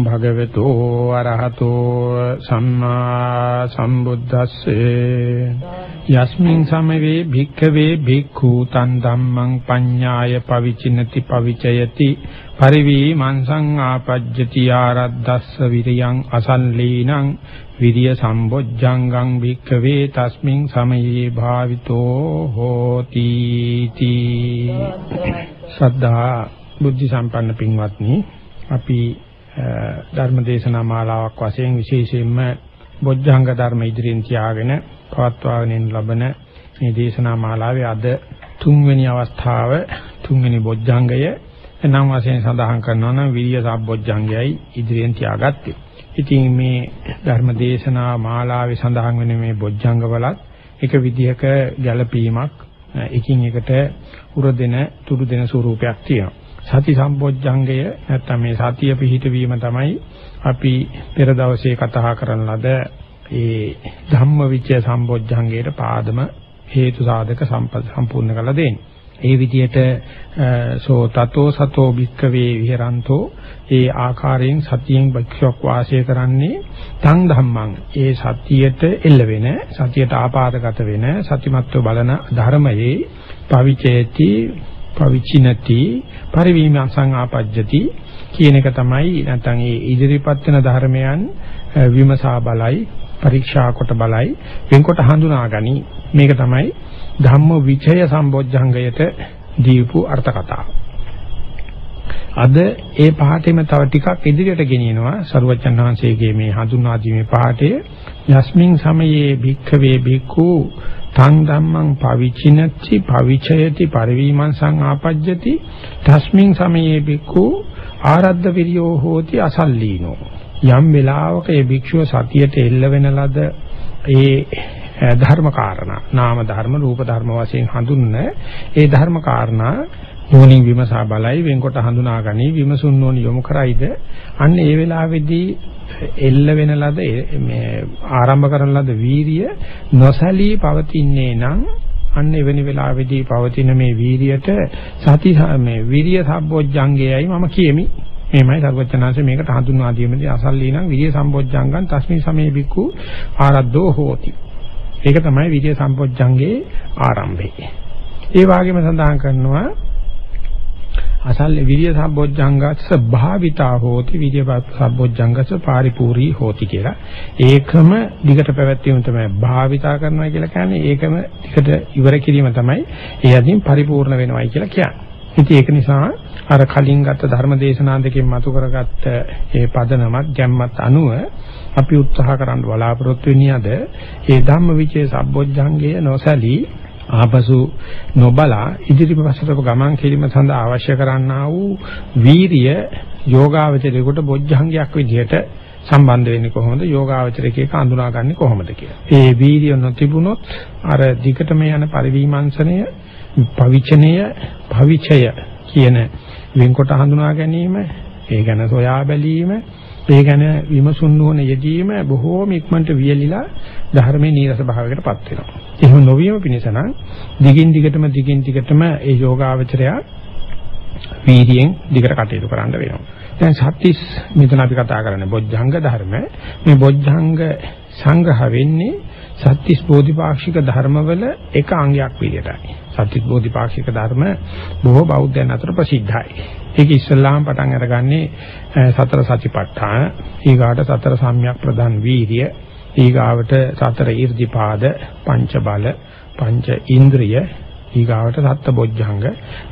භගවතු අරහතෝ සම්මා සම්බුද්දස්සේ. යස්මින් සමවේ භික්ඛවේ භික්ඛු තන් ධම්මං පඤ්ඤාය පවිචිනති පවිචයති. පරිවී මන්සං ආපජ්ජති ආරද්දස්ස විරියං අසල්ලීනං විරිය සම්බොජ්ජංගං භික්ඛවේ තස්මින් සමයේ භාවිතෝ හෝති තී. සද්ධා බුද්ධ සම්පන්න පින්වත්නි අපි ධර්ම දේශනා මාලාවක් වශයෙන් විශේෂයෙන්ම බොජ්ජංග ධර්ම ඉදිරියෙන් තියාගෙන පවත්වාගෙන ලබන මේ දේශනා මාලාවේ අද තුන්වෙනි අවස්ථාව තුන්වෙනි බොජ්ජංගය නම් වශයෙන් සඳහන් කරනවා නම් විරිය සම්බොජ්ජංගයයි ඉදිරියෙන් තියාගත්තේ. ඉතින් මේ ධර්ම දේශනා මාලාවේ සඳහන් වෙන මේ බොජ්ජංගවලත් එක විදිහක ගැළපීමක් එකින් එකට උර දෙන තුරු දෙන ස්වරූපයක් තියෙනවා. සති සම්බොජ්ජංගය නැත්නම් මේ සතිය පිහිටවීම තමයි අපි පෙර දවසේ කතා කරන ලද ඒ ධම්මවිචය සම්බොජ්ජංගයට පාදම හේතු සාධක සම්පූර්ණ කරලා දෙන්නේ. ඒ විදිහට සෝ තතෝ සතෝ භික්කවේ විහෙරන්තෝ ඒ ආකාරයෙන් සතියෙන් භක්ෂක් වාසය කරන්නේ තං ධම්මං ඒ සතියට එල්ල වෙන සතියට ආපාදගත වෙන සතිමත්ව බලන ධර්මයේ පවිචේති පවිචිනති පරිවීමං ආපජ්ජති කියන එක තමයි නැත්නම් ඒ ඉදිරිපත් වෙන ධර්මයන් විමසා බලයි පරීක්ෂා කොට බලයි වෙන්කොට හඳුනාගනි මේක තමයි ධම්ම විචය සම්බොජ්ජංගයට දීපු අර්ථ කතාව. අද ඒ පාඩේම තව ටිකක් ඉදිරියට ගෙනියනවා. සරුවචන් වහන්සේගේ මේ හඳුනා දීමේ පාඩය යස්මින් සමයේ භික්ඛවේ භික්ඛු තං ධම්මං පවිචිනච්චි පවිචයති පරිවීමං සංආපජ්ජති තස්මින් සමයේ බික්ඛු ආරද්ධ විරියෝ හෝති අසල්ලීනෝ. යම් වෙලාවක ඒ භික්ෂුව සතියට එල්ල වෙන ලද ඒ ධර්ම කාරණා නාම ධර්ම රූප ධර්ම වශයෙන් හඳුන්වන ඒ ධර්ම කාරණා නුවණින් විමසා බලයි වෙන්කොට හඳුනා ගනි විමසුන් නොන යොමු කරයිද? අන්න ඒ වෙලාවේදී එල්ල වෙන ලද මේ ආරම්භ කරන ලද වීරිය නොසලී පවතින්නේ නම් අන්න එවැනි වෙලාවේදී පවතින මේ වීරියට සති මේ විරිය සම්බොජ්ජංගයයි මම කියමි. මේමයි සර්වචනාංශ මේකට හඳුන්වා දීමේදී අසල්ලී නම් විරිය සම්බොජ්ජංගං තස්මින් සමේ බිකු ආරද්ධෝ හෝති. ඒක තමයි විරිය සම්බොජ්ජංගේ ආරම්භය. ඒ වගේම සඳහන් කරනවා අසල්ලි විරිය සම්බොජ්ජංගස්ස භාවිතා හෝති විරිය සම්බොජ්ජංගස්ස පාරිපූර්ණී හෝති කියලා. ඒකම දිගට පැවැත්වීම තමයි භාවිතා කරනවා කියලා කියන්නේ. ඒකම දිගට ඉවර කිරීම තමයි ඒ අදින් පරිපූර්ණ වෙනවයි කියලා කියන්නේ. ඉතින් ඒක නිසා අර කලින් ගත්ත ධර්ම දේශනා දෙකෙන් මතු කරගත්ත ඒ පදනමත් ගැම්මත් අනුව අපි උත්සාහ කරන්න බලාපොරොත්තු වෙන්නේ අද ඒ ධම්මවිචේ සම්බොජ්ජංගය නොසලී ආපසු නොබලා ඉදිරිපසට ගමන් කිරීම සඳහා අවශ්‍ය කරන්නා වූ වීරිය යෝගාවචරයේකට බොජ්ජංගයක් විදිහට සම්බන්ධ වෙන්නේ කොහොමද යෝගාවචරයේක අඳුනාගන්නේ කොහොමද කියලා. ඒ වීරිය නොතිබුණොත් අර දිගටම යන පරිවිමංශනය, පවිචනය, භවිචය කියන වෙන්කොට හඳුනා ගැනීම, ඒ ගැන සොයා බැලීම ඒ ගැන විමසුන් නොවන යෙදීම බොහෝම ඉක්මනට වියලිලා ධර්මයේ නීරස භාවයකටපත් වෙනවා. එහෙම නොවීම පිණිස නම් දිගින් දිගටම දිගින් දිගටම ඒ යෝගාවචරය වීර්යයෙන් දිගට කටයුතු කරන්න වෙනවා. දැන් සත්‍තිස් මෙතන අපි කතා කරන්නේ බොජ්ජංග ධර්ම. මේ බොජ්ජංග සංග්‍රහ වෙන්නේ සත්‍තිස් බෝධිපාක්ෂික ධර්මවල එක අංගයක් විදිහටයි. සත්‍තිස් බෝධිපාක්ෂික ධර්ම බොහෝ බෞද්ධයන් අතර ප්‍රසිද්ධයි. ඒක ඉස්සල්ලාම පටන් අරගන්නේ සතර සතිපට්ඨාන, ඊගාට සතර සම්‍යක් ප්‍රදාන් වීර්ය, ඊගාවට සතර ඊර්ධිපාද, පංච බල, පංච ඉන්ද්‍රිය, ඊගාවට සත්ත බොජ්ජංග,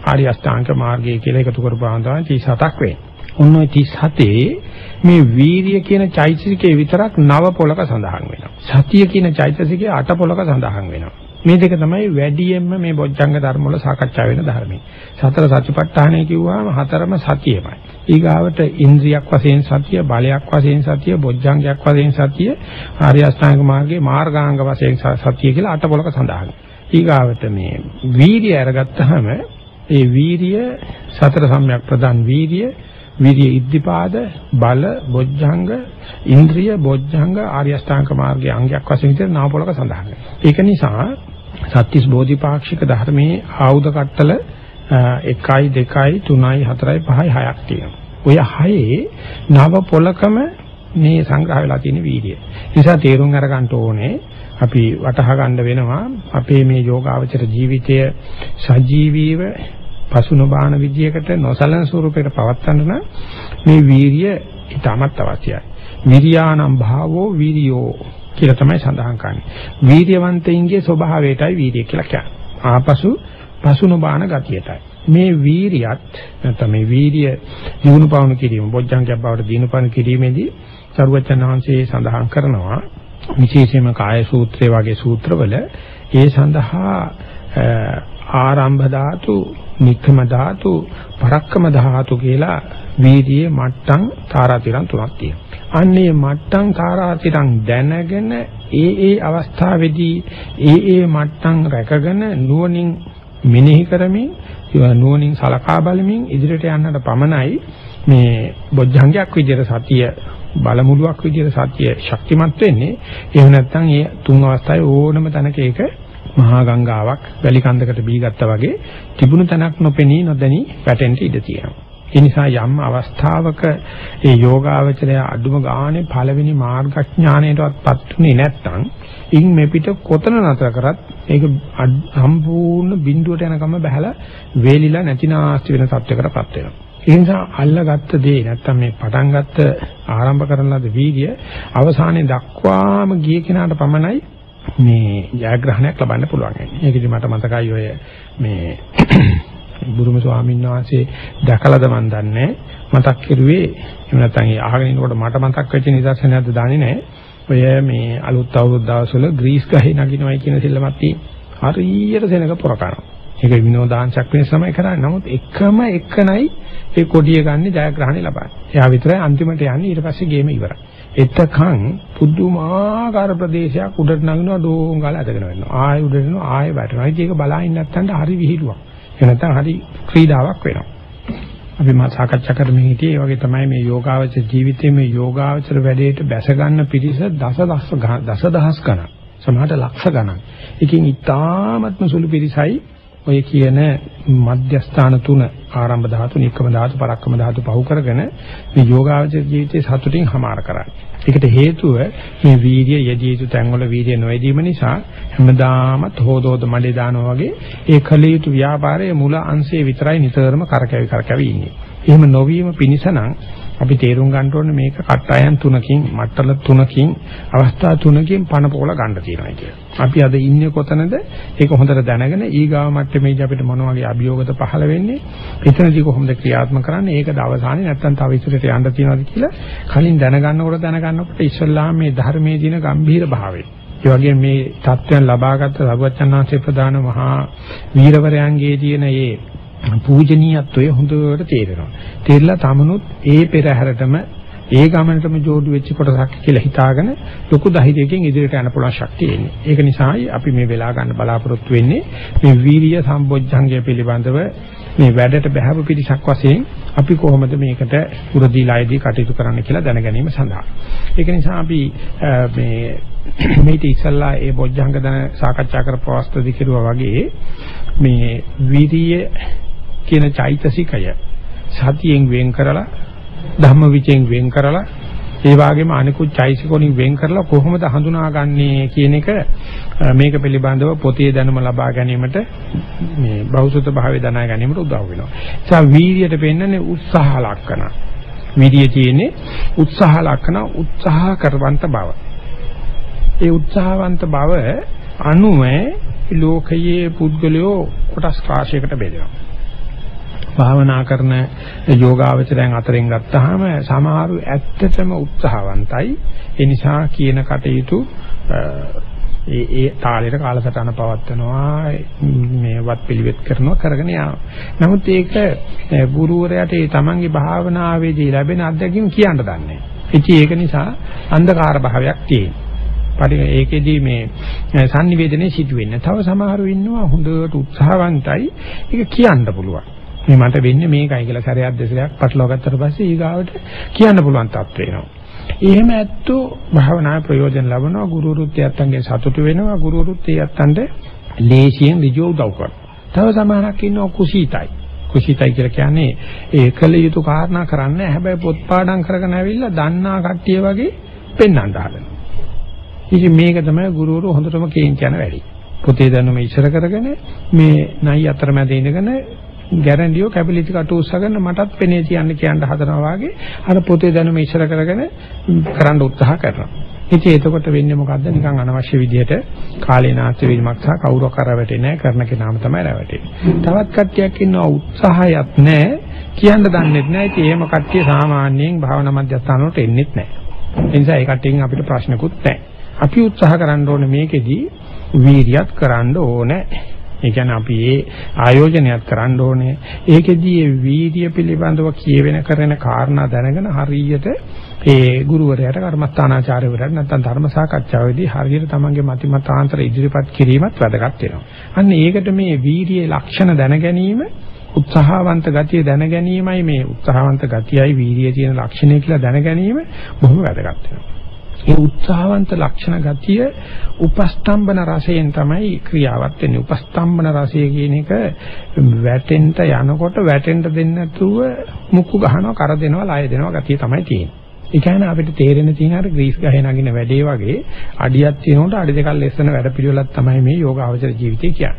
ආර්ය අෂ්ටාංග මාර්ගය කියලා එකතු කරපුවාම තමයි 37ක් වෙන්නේ. ඔන්න ඔය 37 මේ වීරිය කියන චෛතසිකේ විතරක් නව පොලක සඳහන් වෙනවා. සතිය කියන චෛතසිකේ අට පොලක සඳහන් වෙනවා. මේ දෙක තමයි වැඩියෙන්ම මේ බොජ්ජංග ධර්ම වල සාකච්ඡා වෙන ධර්මයි. සතර සතිපට්ඨානය කිව්වම හතරම සතියමයි. ඊගාවට ඉන්ද්‍රියක් වශයෙන් සතිය, බලයක් වශයෙන් සතිය, බොජ්ජංගයක් වශයෙන් සතිය, ආර්ය අෂ්ටාංග මාර්ගයේ මාර්ගාංග වශයෙන් සතිය කියලා අට පොලක සඳහන්. ඊගාවට මේ වීර්ය අරගත්තාම ඒ වීර්ය සතර සම්‍යක් ප්‍රදාන් වීර්ය විරිය ඉද්ධිපාද බල බොජ්ජංග ඉන්ද්‍රිය බොජ්ජංග ආර්ය අෂ්ටාංග මාර්ගයේ අංගයක් වශයෙන් විතර නාමපොලක සඳහන් වෙනවා. ඒක නිසා සත්‍තිස් බෝධිපාක්ෂික ධර්මයේ ආයුධ කට්ටල 1යි 2යි 3යි 4යි 5යි 6ක් තියෙනවා. ඔය හයේ නව පොලකම මේ සංග්‍රහ වෙලා තියෙන වීර්යය. නිසා තේරුම් අරගන්න ඕනේ අපි වටහා ගන්න වෙනවා අපේ මේ යෝගාවචර ජීවිතය සජීවීව පසුනොබාන විදියකට නොසලන ස්වරූපයකට පවත්වන්න නම් මේ වීරිය ඉතාමත් අවශ්‍යයි. විරියානම් භාවෝ වීරියෝ කියලා තමයි සඳහන් කරන්නේ. වීරියවන්තයින්ගේ ස්වභාවයටයි වීරිය කියලා කියන්නේ. ආපසු පසුනොබාන ගතියටයි. මේ වීරියත් නැත්නම් මේ වීරිය දිනු පවණු කිරීම බොජ්ජංගයක් බවට දිනු පවණු කිරීමේදී සරුවචන වහන්සේ සඳහන් කරනවා විශේෂයෙන්ම කාය සූත්‍රය වගේ සූත්‍රවල ඒ සඳහා ආරම්භ ධාතු, නික්කම ධාතු, පරක්කම ධාතු කියලා වීර්යයේ මට්ටම් තාරාතිරම් තුනක් තියෙනවා. අන්නේ මට්ටම් තාරාතිරම් දැනගෙන ඒ ඒ අවස්ථාවේදී ඒ ඒ මට්ටම් රැකගෙන නුවණින් මෙනෙහි කරමින් නුවණින් සලකා බලමින් ඉදිරියට යන්නට පමණයි මේ බොජ්ජංගයක් විදිහට සතිය බලමුලුවක් විදිහට සතිය ශක්තිමත් වෙන්නේ එහෙම නැත්නම් ඒ තුන් අවස්ථාවේ ඕනම තැනක ඒක මහා ගංගාවක් වැලි කන්දකට බී ගත්තා වගේ තිබුණු තැනක් නොපෙනී නොදැනී වැටෙන්න ඉඩ තියෙනවා. ඒ නිසා යම් අවස්ථාවක ඒ යෝගාවචරය අදුම ගානේ පළවෙනි මාර්ගඥාණයටවත් පත්ුනේ නැත්නම් ඉන් මේ පිට කොතන නතර කරත් ඒක සම්පූර්ණ බිඳුවට යනකම බහැලා වේලිලා නැතිනාස්ති වෙන තත්යකටපත් වෙනවා. ඒ නිසා අල්ලගත්ත දේ නැත්තම් මේ පටන් ගත්ත ආරම්භ කරන ලද වීර්ය අවසානයේ දක්වාම ගිය කෙනාට පමණයි මේ ජයග්‍රහණයක් ලබන්න පුළුවන්. ඒකදී මට මතකයි ඔය මේ බුරුම ස්වාමීන් වහන්සේ දැකලාද මන් දන්නේ මතක් කරුවේ එහෙම නැත්නම් ඒ අහගෙන ඉන්නකොට මට මතක් වෙච්ච නිදර්ශනයක්ද දන්නේ නැහැ. ඔය මේ අලුත් අවුරුදු දවස්වල ග්‍රීස් ගහේ නගිනවයි කියන සිල්ලමක් තියෙන. හරියට සෙනඟ පොර කරනවා. ඒක විනෝදාංශයක් වෙනස තමයි කරන්නේ. නමුත් එකම එකනයි ඒ කොඩිය ගන්න ජයග්‍රහණය ලබන්නේ. එයා විතරයි අන්තිමට යන්නේ ඊට පස්සේ ගේම ඉවරයි. එතකන් පුදුමාකාර ප්‍රදේශයක් උඩට නගිනවා ඩෝං ගාලා ඇදගෙන වෙනවා. ආයෙ උඩට යනවා ආයෙ වැටෙනවා. ඉතින් ඒක බලාගෙන නැත්තඳ හරි විහිළුවක්. ඒ නැත්තම් හරි ක්‍රීඩාවක් වෙනවා. අපි මා සාකච්ඡා කරමින් හිටියේ ඒ වගේ තමයි මේ යෝගාවචර ජීවිතයේ මේ යෝගාවචර වැඩේට බැස ගන්න පිරිස දසදහස් දසදහස් ගණන්. සමහරට ලක්ෂ ගණන්. එකකින් ඉතාමත්ම සුළු පිරිසයි ඔය කියන මධ්‍යස්ථාන තුන ආරම්භ ධාතු, නික්කම ධාතු, පරක්කම ධාතු පහු කරගෙන මේ යෝගාවචර ජීවිතේ සතුටින් හමාර කරන්නේ. ඒකට හේතුව මේ වීර්ය යෙදී යුතු තැන්වල වීර්ය නොයෙදීම නිසා හැමදාමත් හොදෝද මඩේ දානවා වගේ ඒ කල යුතු ව්‍යාපාරයේ මුල අංශයේ විතරයි නිතරම කරකැවි කරකැවි ඉන්නේ. එහෙම නොවීම පිණිස නම් අපි තේරුම් ගන්න ඕනේ මේක කට්ටයන් තුනකින් මට්ටල තුනකින් අවස්ථා තුනකින් පණ පොල ගන්න තියෙනවා කියලා. අපි අද ඉන්නේ කොතනද? ඒක හොඳට දැනගෙන ඊගාව මට්ටමේදී අපිට මොන වගේ අභියෝගද පහළ වෙන්නේ? එතනදී කොහොමද ක්‍රියාත්මක කරන්නේ? ඒකද අවසානයේ නැත්තම් තව ඉස්සරට යන්න තියනවාද කියලා කලින් දැනගන්නකොට දැනගන්නකොට ඉස්සල්ලාම මේ ධර්මයේ දින ගම්භීර භාවය. ඒ වගේම මේ தත්වයන් ලබාගත් සර්වචන්නාංශේ ප්‍රදාන මහා වීරවරයන්ගේ තියෙන මේ පූජනීයත්වය හොඳට තේරෙනවා. තේරලා තමනුත් ඒ පෙරහැරටම ඒ ගමනටම جوړු වෙච්ච කොටසක් කියලා හිතාගෙන ලොකු ධෛර්යයෙන් ඉදිරියට යන්න පුළුවන් ශක්තිය එන්නේ. ඒක නිසායි අපි මේ වෙලා ගන්න බලාපොරොත්තු වෙන්නේ මේ වීරිය සම්බොජ්ජංගය පිළිබඳව මේ වැඩට බහැව පිටිසක් වශයෙන් අපි කොහොමද මේකට පුරදීලායේදී කටයුතු කරන්න කියලා දැන ගැනීම සඳහා. ඒක නිසා අපි මේ මේටි ඉස්සල්ලා ඒ බොජ්ජංග දන සාකච්ඡා කරපු අවස්ථාවේදී කිරුවා වගේ මේ වීරිය කියන චෛතසිකය සතියෙන් වෙන් කරලා ධම්මවිචයෙන් වෙන් කරලා ඒ වගේම අනිකුත් චෛසිකෝණින් වෙන් කරලා කොහොමද හඳුනාගන්නේ කියන එක මේක පිළිබඳව පොතේ දැනුම ලබා ගැනීමට මේ බෞද්ධ භාවය දනා ගැනීමට උදව් වෙනවා. ඒ නිසා වීර්යයට පෙන්වන්නේ උත්සාහ ලක්ෂණ. වීර්යය තියෙන්නේ උත්සාහ ලක්ෂණ උත්සාහ කරවන්ත බව. ඒ උත්සාහවන්ත බව අනුව ලෝකයේ පුද්ගලයෝ කොටස් කාශයකට බෙදෙනවා. භාවනා කරන යෝගාවචරයන් අතරින් ගත්තාම සමහරු ඇත්තටම උත්සාහවන්තයි. ඒ නිසා කියන කටයුතු ඒ ඒ තාලෙට කාලසටහන පවත්වනවා මේවත් පිළිවෙත් කරනවා කරගෙන යනවා. නමුත් ඒක ගුරුවරයාට ඒ තමන්ගේ භාවනාවේදී ලැබෙන අත්දැකීම් කියන්න දන්නේ නැහැ. ඒක නිසා අන්ධකාර භාවයක් තියෙනවා. පරි ඒකෙදී මේ sannivedanaye සිදු වෙන්නේ. තව සමහරව ඉන්නවා හොඳට උත්සාහවන්තයි. ඒක කියන්න පුළුවන්. මේ මට වෙන්නේ මේකයි කියලා සැරයක් දෙසරයක් පටලවා ගත්තට පස්සේ ඊගාවට කියන්න පුළුවන් තත්ත්ව වෙනවා. එහෙම ඇත්තෝ භාවනා ප්‍රයෝජන ලබනවා ගුරුරුත් යත්තන්ගෙන් සතුටු වෙනවා ගුරුරුත් යත්තන්ට ලේසියෙන් ඍජුව උදව් කරනවා. තව සමහරක් ඉන්නවා කුසීතයි. කුසීතයි කියලා කියන්නේ ඒ කළ යුතු කාරණා කරන්නේ හැබැයි පොත් පාඩම් කරගෙන ඇවිල්ලා දන්නා කට්ටිය වගේ පෙන්වන්න හදනවා. ඉතින් මේක තමයි ගුරුවරු හොඳටම කේන් කියන වැඩි. පොතේ දැනුම ඉස්සර කරගෙන මේ නයි අතරමැද ඉඳගෙන ගැරන්ඩියෝ කැපිලිටි කට උස්සගෙන මටත් පෙනේ තියන්න කියන්න හදනවා වගේ අර පොතේ දැනුම ඉස්සර කරගෙන කරන්න උත්සාහ කරනවා. ඉතින් එතකොට වෙන්නේ මොකද්ද? නිකන් අනවශ්‍ය විදිහට කාලේ නාස්ති වීමක් සහ කවුරු කර රැවටෙන්නේ නැහැ කරන කෙනාම තමයි රැවටෙන්නේ. තවත් කට්ටියක් ඉන්නවා උත්සාහයක් නැහැ කියන්න දන්නෙත් නැහැ. ඉතින් එහෙම කට්ටිය සාමාන්‍යයෙන් භාවනා මධ්‍යස්ථාන වලට එන්නෙත් නැහැ. ඒ නිසා ඒ කට්ටියන් අපිට ප්‍රශ්නකුත් නැහැ. අපි උත්සාහ කරන්න ඕනේ මේකෙදි වීරියත් කරන්න ඕනේ. ඒ කියන්නේ අපි ඒ ආයෝජනයත් කරන්න ඕනේ. ඒකෙදී ඒ වීර්ය පිළිබඳව කියවෙන කරන කාරණා දැනගෙන හරියට ඒ ගුරුවරයාට කර්මස්ථානාචාර්යවරයාට නැත්නම් ධර්ම සාකච්ඡාවේදී හරියට තමන්ගේ මති මතාන්තර ඉදිරිපත් කිරීමත් වැදගත් වෙනවා. අන්න ඒකට මේ වීර්යයේ ලක්ෂණ දැන ගැනීම උත්සාහවන්ත ගතිය දැන ගැනීමයි මේ උත්සාහවන්ත ගතියයි වීර්යයේ තියෙන ලක්ෂණය කියලා දැන ගැනීම බොහොම වැදගත් වෙනවා. ඒ උත්සාහවන්ත ලක්ෂණ ගතිය උපස්තම්බන රසයෙන් තමයි ක්‍රියාවත් වෙන්නේ. උපස්තම්බන රසය කියන එක වැටෙන්න යනකොට වැටෙන්න දෙන්නේ නැතුව මුක්කු ගහනවා, කර දෙනවා, ලය දෙනවා ගතිය තමයි තියෙන්නේ. ඒ කියන්නේ අපිට තේරෙන තියෙන අර ග්‍රීස් ගහේ නගින වැඩේ වගේ අඩියක් තියෙනකොට අඩි දෙකක් ලෙස්සන වැඩ පිළිවෙලක් තමයි මේ යෝගාවචර ජීවිතය කියන්නේ.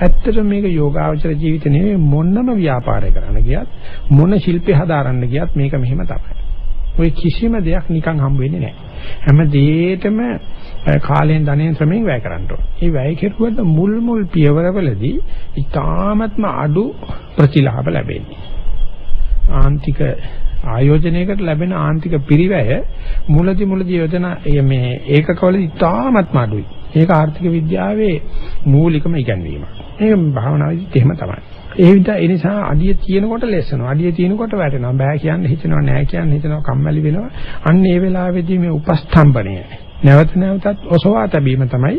ඇත්තටම මේක යෝගාවචර ජීවිත නෙවෙයි මොනම ව්‍යාපාරය කරන්න ගියත් මොන ශිල්පේ හදාරන්න ගියත් මේක මෙහෙම තමයි. ඔය කිසිම දෙයක් නිකන් හම්බ වෙන්නේ නැහැ. හැම දෙයකම කාලයෙන් ධනෙන් ශ්‍රමයෙන් වැය කරන්න ඕන. මේ වැය කෙරුවට මුල් මුල් පියවරවලදී ඊටාත්ම අඩු ප්‍රතිලාභ ලැබෙන්නේ. ආන්තික ආයෝජනයකට ලැබෙන ආන්තික පිරිවැය මුලදි මුලදි යොදන මේ ඒකකවල ඉතාමත්ම අඩුයි. ඒක ආර්ථික විද්‍යාවේ මූලිකම ඉගැන්වීම. ඒක භාවනාවේදීත් එහෙම තමයි. ඒ විදිහ ඒ නිසා අඩිය තියෙනකොට ලෙසනවා. අඩිය තියෙනකොට වැටෙනවා. බෑ කියන්න හිතෙනවා නෑ කියන්න හිතෙනවා කම්මැලි වෙනවා. අන්න ඒ වෙලාවේදී මේ උපස්තම්භණය නැවත නැවතත් ඔසවා තැබීම තමයි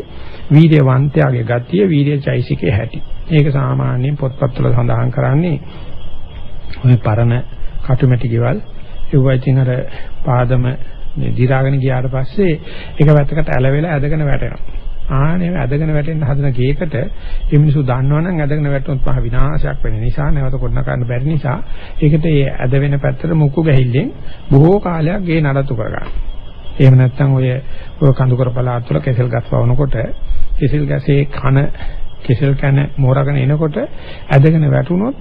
වීර්යවන්තයාගේ ගතිය වීර්යචෛසිකේ හැටි. ඒක සාමාන්‍යයෙන් පොත්පත්වල සඳහන් කරන්නේ ඔය පරණ කටුමැටි ගෙවල් ඒවා ඉතින් අර පාදම දිරාගෙන ගියාට පස්සේ එක වැත්තකට ඇලවෙලා ඇදගෙන වැටෙනවා. ආනේ ඇදගෙන වැටෙන්න හදන ගේකට මේ මිනිස්සු දන්නවනම් ඇදගෙන වැටුනොත් මහ විනාශයක් වෙන නිසා නැවත කොටන ගන්න බැරි නිසා ඒකට ඒ ඇද වෙන පැත්තට මුක්කු ගැහිල්ලෙන් බොහෝ කාලයක් ගේ නඩත්තු කරගන්න. එහෙම නැත්නම් ඔය ඔය කඳුකර පළාත් වල කෙසෙල් ගස් වවනකොට කෙසෙල් ගසේ කන කෙසෙල් කන මෝරගෙන එනකොට ඇදගෙන වැටුනොත්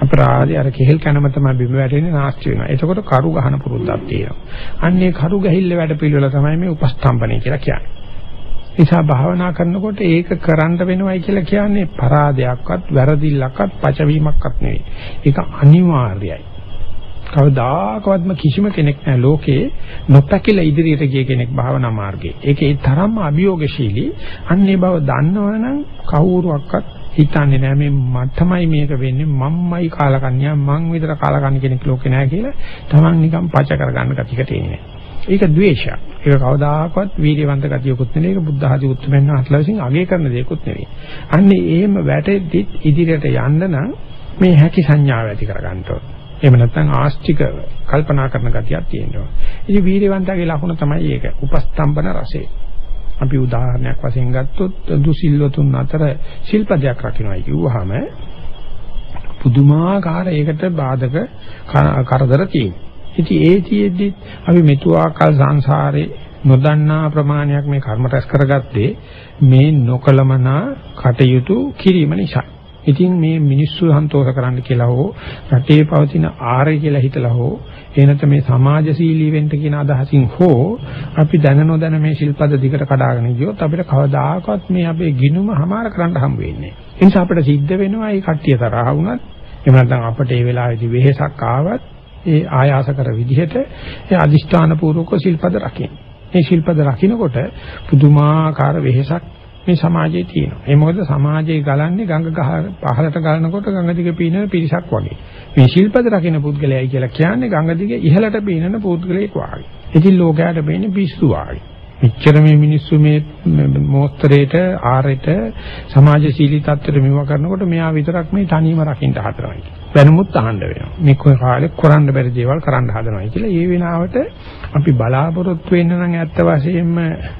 අපරාධي අර කෙහෙල් කනම තමයි බිම වැටෙන්නේ නාස්ති වෙනවා. එතකොට කරු ගහන පුරුද්දක් තියෙනවා. අන්නේ කරු ගැහිල්ල වැඩ පිළිවෙල තමයි මේ උපස්තම්භණය කියලා කියන්නේ. නිසා භාවනා කරනකොට ඒක කරන්න වෙනවයි කියලා කියන්නේ පරාදයක්වත් වැරදිල්ලක්වත් පචවීමක්වත් නෙවෙයි. ඒක අනිවාර්යයි. කවදාකවත්ම කිසිම කෙනෙක් නැහැ ලෝකේ නොපැකිලා ඉදිරියට ගිය කෙනෙක් භාවනා මාර්ගයේ. ඒකේ තරම්ම අභියෝගශීලී. අන්නේ බව දන්නවනම් කවුරුවක්වත් හිතන්නේ නැහැ මේ මටමයි මේක වෙන්නේ මම්මයි කාලකන්‍යා මං විතර කාලකන්‍ය කෙනෙක් ලෝකේ නැහැ කියලා තමන් නිකන් පච කරගන්න ගතියකට එන්නේ. ඒක ද්වේෂයක්. ඒක කවදාකවත් වීර්යවන්ත ගතියකුත් නෙවෙයි. ඒක බුද්ධ ආදී උත්තරමෙන් අහලා විසින් අගය කරන දෙයක්කුත් නෙවෙයි. අන්නේ එහෙම වැටෙද්දි ඉදිරියට යන්න නම් මේ හැකි සංඥාව ඇති කරගන්න ඕනේ. එහෙම නැත්නම් ආස්තික කල්පනා කරන ගතියක් තියෙනවා. ඉතින් වීර්යවන්තගේ ලක්ෂණ තමයි ඒක. උපස්තම්බන රසය. අපි උදාහරණයක් වශයෙන් ගත්තොත් දුසිල්වතුන් අතර ශිල්පදයක් රකින්නයි කිව්වහම පුදුමාකාර ඒකට බාධක කරදර තියෙනවා. ඉතින් ඒ තියෙද්දි අපි මෙතුආකල් සංසාරේ නොදන්නා ප්‍රමාණයක් මේ කර්ම රැස් කරගත්තේ මේ නොකලමනා කටයුතු කිරීම නිසා. ඉතින් මේ මිනිස්සු සන්තෝෂ කරන්න කියලා හෝ රටේ පවතින ආරය කියලා හිතලා හෝ එනත මේ සමාජශීලී වෙන්න කියන අදහසින් හෝ අපි දැන නොදැන මේ ශිල්පද දිගට කඩාගෙන ගියොත් අපිට කවදාකවත් මේ අපේ ගිනුම හමාර කරන්න හම් වෙන්නේ නැහැ. ඒ නිසා අපිට සිද්ධ වෙනවා මේ කට්ටිය තරහ වුණත් එහෙම නැත්නම් අපිට මේ වෙලාවේදී වෙහෙසක් ආවත් ඒ ආයාස කර විදිහට ඒ අදිෂ්ඨාන පූර්වක ශිල්පද රකින්න. මේ ශිල්පද රකින්නකොට පුදුමාකාර වෙහෙසක් මේ සමාජයේ තියෙනවා. ඒ මොකද සමාජයේ ගලන්නේ ගඟ ගහ පහළට ගලනකොට ගඟ දිගේ පීනන පිරිසක් වගේ. මේ ශිල්පද රකින්න පුද්ගලයයි කියලා කියන්නේ ගඟ දිගේ ඉහළට පීනන පුද්ගලයෙක් වගේ. ඉතින් ලෝකයට වෙන්නේ පිස්සු වගේ. මෙච්චර මේ මිනිස්සු මේ මොස්තරේට ආරෙට සමාජශීලී තත්ත්වෙට මෙව කරනකොට මෙයා විතරක් මේ තනියම රකින්න හදනවා. වෙනමුත් අහන්න වෙනවා. මේ කාලේ කරන්න බැරි දේවල් කරන්න හදනවා කියලා. ඒ වෙනාවට අපි බලාපොරොත්තු වෙන්න නම් ඇත්ත වශයෙන්ම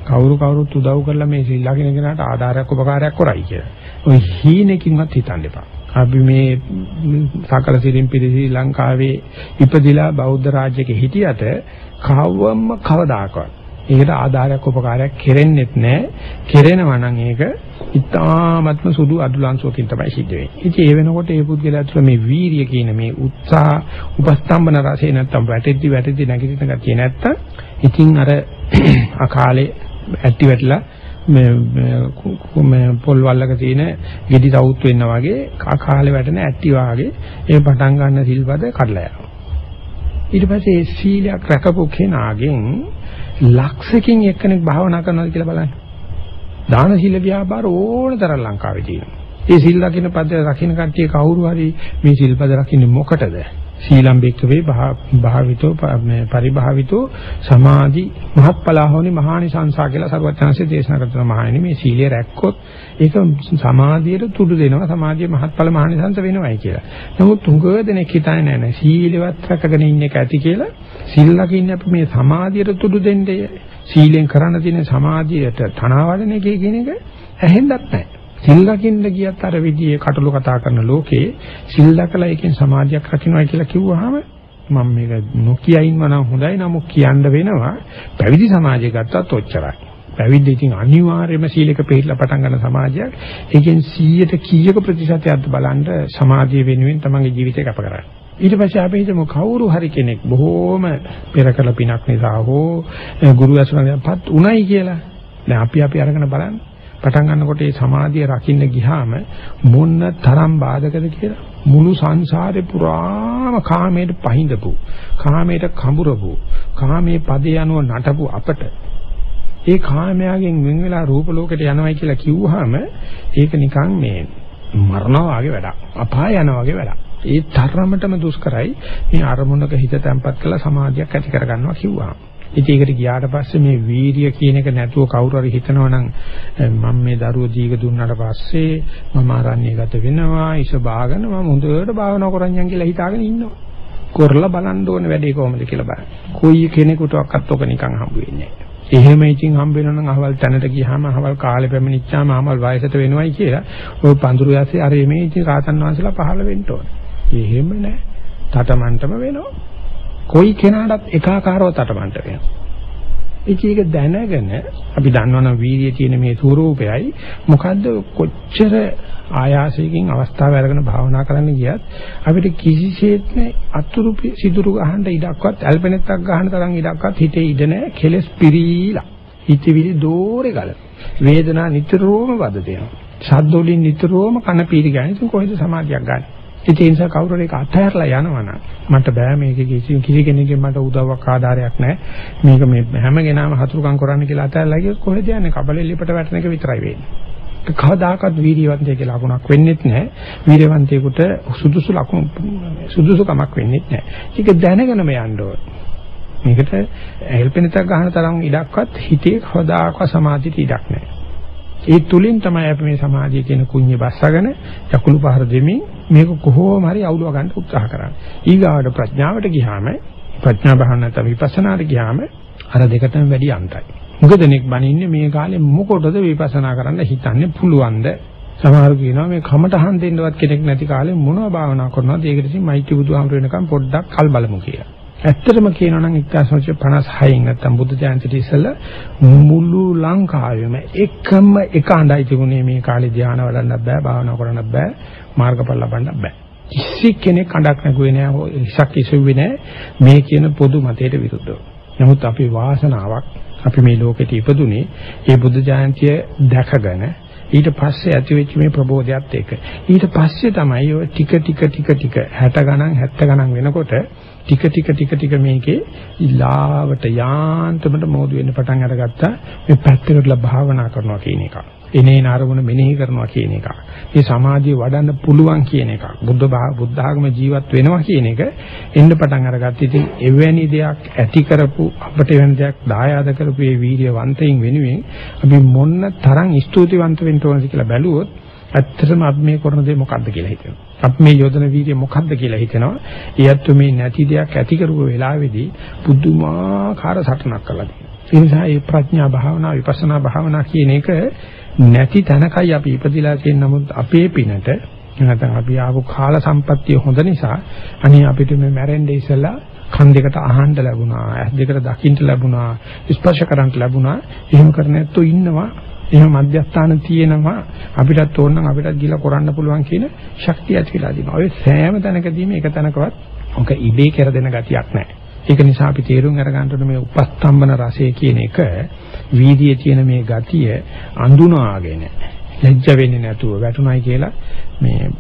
කවුරු කවුරුත් උදව් කරලා මේ සිල්ලාගෙන කෙනාට ආධාරයක් උපකාරයක් කරයි කියලා. ඔය හීනකින්වත් හිතන්න එපා. අපි මේ සකල සිරින් පිරිසි ලංකාවේ ඉපදිලා බෞද්ධ රාජ්‍යයක හිටියට කවවම කවදාකවත් ඒකට ආධාරයක් උපකාරයක් කෙරෙන්නෙත් නැහැ. කෙරෙනවා නම් ඒක ඉතාමත්ම සුදු අදුලංශෝකින් තමයි සිද්ධ වෙන්නේ. ඉතින් ඒ වෙනකොට ඒ පුද්ගලයා තුළ මේ වීරිය කියන මේ උත්සාහ උපස්තම්බන රසය නැත්තම් වැටෙද්දි වැටෙද්දි නැගිටින ගතිය නැත්තම් ඉතින් අර අකාලේ ඇටි වැටලා මේ පොල් වල්ලක තියෙන ගෙඩි තවුත් වෙන්න වගේ අකාලේ වැටෙන ඇටි වාගේ ඒ පටන් ගන්න සිල්පද කඩලා යනවා. ඊට පස්සේ සීලයක් රැකපු කෙනාගෙන් ලක්ෂකින් එක්කෙනෙක් භාවනා කරනවාද කියලා බලන්න. දාන සීල ව්‍යාපාර ඕන තරම් ලංකාවේ තියෙනවා. ඒ සිල් රකින්න පද රකින්න කට්ටිය කවුරු හරි මේ සිල්පද රකින්නේ මොකටද? සීලම් බෙක්කවේ භාවිතෝ පරිභාවිතෝ සමාධි මහත්ඵලහෝනි මහානි සංසා කියලා සරුවචනanse දේශනා කරන මහණෙනි මේ සීලය රැක්කොත් ඒක සමාධියට තුඩු දෙනවා සමාධිය මහත්ඵල මහානි සංස වෙනවයි කියලා. නමුත් තුඟ දෙනෙක් හිතන්නේ නැහැ නේ සීලවත් රැකගෙන ඉන්න එක ඇති කියලා සිල් ලකින්න අපි මේ සමාධියට තුඩු දෙන්නේ සීලෙන් කරන්න තියෙන සමාධියට තනවාඩන එකේ කියන එක ඇහෙන්නත් නැහැ. සිල් ලකින්න ගියත් අර විදිහේ කටළු කතා කරන ලෝකේ සිල් ලකලා එකෙන් සමාධියක් රකින්නයි කියලා කිව්වහම මම මේක නොකිය ඉන්නව නම් හොඳයි නමුත් කියන්න වෙනවා පැවිදි සමාජය ගත්තත් ඔච්චරයි. පැවිදි ඉතින් අනිවාර්යයෙන්ම සීලක පිළිපලා පටන් ගන්න සමාජයක්. ඒකෙන් 100ට කීයක ප්‍රතිශතයක්ද බලන්න සමාධිය වෙනුවෙන් තමන්ගේ ජීවිතය කැප කරන්නේ. ඊට පස්සේ අපි හිතමු කවුරු හරි කෙනෙක් බොහෝම පෙර කළ පිනක් නිසා හෝ ගුරු ඇසුරෙන්පත් උණයි කියලා. දැන් අපි අපි අරගෙන බලන්න. පටන් ගන්නකොට මේ සමාධිය රකින්න ගියාම මොන තරම් බාධකද කියලා? මුළු සංසාරේ පුරාම කාමයට පහඳපු කාමයට කඹරපු කාමයේ පදේ යනුව නටපු අපට ඒ කාමයාගෙන් වෙන් වෙලා රූප ලෝකයට යනවයි කියලා කිව්වහම ඒක නිකන් මේ මරනවා වගේ වැඩක් අපාය යනවා වගේ වැඩක්. ඒ තරමටම දුෂ්කරයි මේ අරමුණක හිත තැම්පත් කරලා සමාධියක් ඇති කරගන්නවා කිව්වහම. ඉතින් ඒකට ගියාට පස්සේ මේ වීරිය කියන එක නැතුව කවුරු හරි හිතනවා නම් මම මේ දරුවෝ දීග දුන්නාට පස්සේ මම ආරණ්‍ය ගත වෙනවා ඉස බාගෙන මම හොඳට භාවනා කරන්නම් කියලා හිතාගෙන ඉන්නවා. කරලා බලන්න ඕනේ වැඩේ කොහොමද කියලා බලන්න. කොයි කෙනෙකුටවත් ඔක නිකන් හම්බ වෙන්නේ නැහැ. එහෙම ඉතින් හම්බ වෙනවා නම් අහවල් තැනට ගියාම අහවල් කාලෙ පැමිණිච්චාම අහවල් වයසට වෙනවයි කියලා ওই පඳුරු යසේ අර මේ ඉතින් රාතන් වහන්සේලා පහළ වෙන්න ඕනේ. එහෙම නැහැ. තටමන්ටම වෙනවා. කොයි කෙනාටත් එකාකාරව තටමන්ට වෙනවා. ඒක දැනගෙන අපි දන්නවනම් වීර්යය තියෙන මේ ස්වરૂපයයි මොකද්ද කොච්චර ආයාසයෙන් අවස්ථාව අරගෙන භාවනා කරන්න ගියත් අපිට කිසිසේත්ම අතුරු සිදුරු ගහන්න ඉඩක්වත් ඇල්පෙනෙත්තක් ගහන්න තරම් ඉඩක්වත් හිතේ ඉඩ නැහැ කෙලස් පිරීලා. හිතවිලි දෝරේ ගල. වේදනා නිතරම වද දෙනවා. ශබ්ද වලින් නිතරම කන පීරි ගන්න. ඉතින් කොහෙද සමාධියක් ගන්නේ? ඒ නිසා කවුරු හරි ඒක අත්හැරලා යනවනම් මට බෑ මේක කිසි කිසි කෙනෙක්ගෙන් මට උදව්වක් ආධාරයක් නැහැ. මේක මේ හැම කෙනාම හතුරුකම් කරන්න කියලා අත්හැරලා ගියොත් කොහෙද යන්නේ? කබලෙ ලිපට වැටෙන එක විතරයි වෙන්නේ. කවදාකවත් වීර්යවන්තයෙක් කියලා ලකුණක් වෙන්නේත් නැහැ. වීර්යවන්තයෙකුට සුදුසු ලකුණු සුදුසුකමක් වෙන්නේත් නැහැ. ඒක දැනගෙනම යන්න ඕන. මේකට හෙල්පෙනතක් ගන්න තරම් ඉඩක්වත් හිතේ කවදාකවත් සමාධියට ඉඩක් නැහැ. ඒ තුලින් තමයි අපි මේ සමාජයේ තියෙන කුඤ්ඤ බස්සගෙන යකුළු පහර දෙමින් මේක කොහොම හරි අවුලව ගන්න උත්සාහ කරන්නේ. ඊගාවට ප්‍රඥාවට ගියාම ප්‍රඥා භාවනාවට විපස්සනාට ගියාම අර දෙකටම වැඩි අන්තයි. මොකද දෙනෙක් බනින්නේ මේ කාලේ මොකටද විපස්සනා කරන්න හිතන්නේ පුළුවන්ද? සමහරු කියනවා මේ කමටහන් දෙන්නවත් කෙනෙක් නැති කාලේ මොනව භාවනා කරනවද? ඒකට ඉතින් මෛත්‍රී බුදුහාමුදුර වෙනකම් පොඩ්ඩක් කල් බලමු කියලා. ඇත්තටම කියනවා නම් 1956 නැත්තම් බුද්ධ ජයන්තිට ඉස්සෙල්ලා මුළු ලංකාවෙම එකම එක අඬයි තිබුණේ මේ කාලේ ධානය වඩන්න බෑ භාවනා කරන්න බෑ මාර්ගඵල ලබන්න බෑ. කිසි කෙනෙක් අඬක් නැගුවේ නෑ හිසක් ඉසුවේ නෑ. මේ කියන පොදු මතයට විරුද්ධව. නමුත් අපි වාසනාවක් අපි මේ ලෝකෙට ඉපදුනේ ඒ බුද්ධ ජයන්තිය දැකගෙන ඊට පස්සේ ඇති වෙච්ච මේ ප්‍රබෝධයත් එක්ක. ඊට පස්සේ තමයි ඔය ටික ටික ටික ටික 60 ගණන් 70 ගණන් වෙනකොට ටික ටික ටික ටික මේකේ ඉලාවට යාන්තමට මෝදු වෙන්න පටන් අරගත්තා. මේ පැත්තකටලා භාවනා කරනවා කියන එක. එනේන අරමුණ මෙනෙහි කරනවා කියන එක. මේ සමාධිය වඩන්න පුළුවන් කියන එක. බුද්ධ බුද්ධ ආගම ජීවත් වෙනවා කියන එක එන්න පටන් අරගත්තා. ඉතින් එවැනි දෙයක් ඇති කරපු අපිට වෙන දෙයක් දායාද කරපු මේ වීර්යවන්තයින් වෙනුවෙන් අපි මොන්න තරම් ස්තුතිවන්ත වෙන්න ඕනද කියලා බැලුවොත් ඇත්තටම අපි මේ කරන දේ මොකද්ද කියලා හිතෙනවා. අපි මේ යොදන වීර්ය මොකද්ද කියලා හිතනවා. ඒත් මේ නැති දෙයක් ඇති කරුව වෙලාවේදී පුදුමාකාර සටනක් කළා. ඒ නිසා මේ ප්‍රඥා භාවනා විපස්සනා භාවනා කියන එක නැති තැනකයි අපි ඉපදිලා තියෙන නමුත් අපේ පිනට නැත්නම් අපි ආපු කාල සම්පත්තිය හොඳ නිසා අනේ අපිට මේ මැරෙන්නේ ඉස්සලා කන් දෙකට අහන්න ලැබුණා ඇස් දෙකට දකින්න ලැබුණා ස්පර්ශ කරන්න ලැබුණා එහෙම කර නැත්තෝ ඉන්නවා එහෙම මධ්‍යස්ථාන තියෙනවා අපිටත් ඕන නම් අපිටත් ගිහලා කරන්න පුළුවන් කියන ශක්තිය ඇති වෙලා දිනවා. ඔය සෑම තැනකදීම එක තැනකවත් ඔක ඉබේ කර දෙන ගතියක් නැහැ. ඒක නිසා අපි තේරුම් අරගන්න මේ උපස්තම්බන රසය කියන එක වීදියේ තියෙන මේ ගතිය අඳුනාගෙන ලැජ්ජ වෙන්නේ නැතුව වැටුණයි කියලා මේ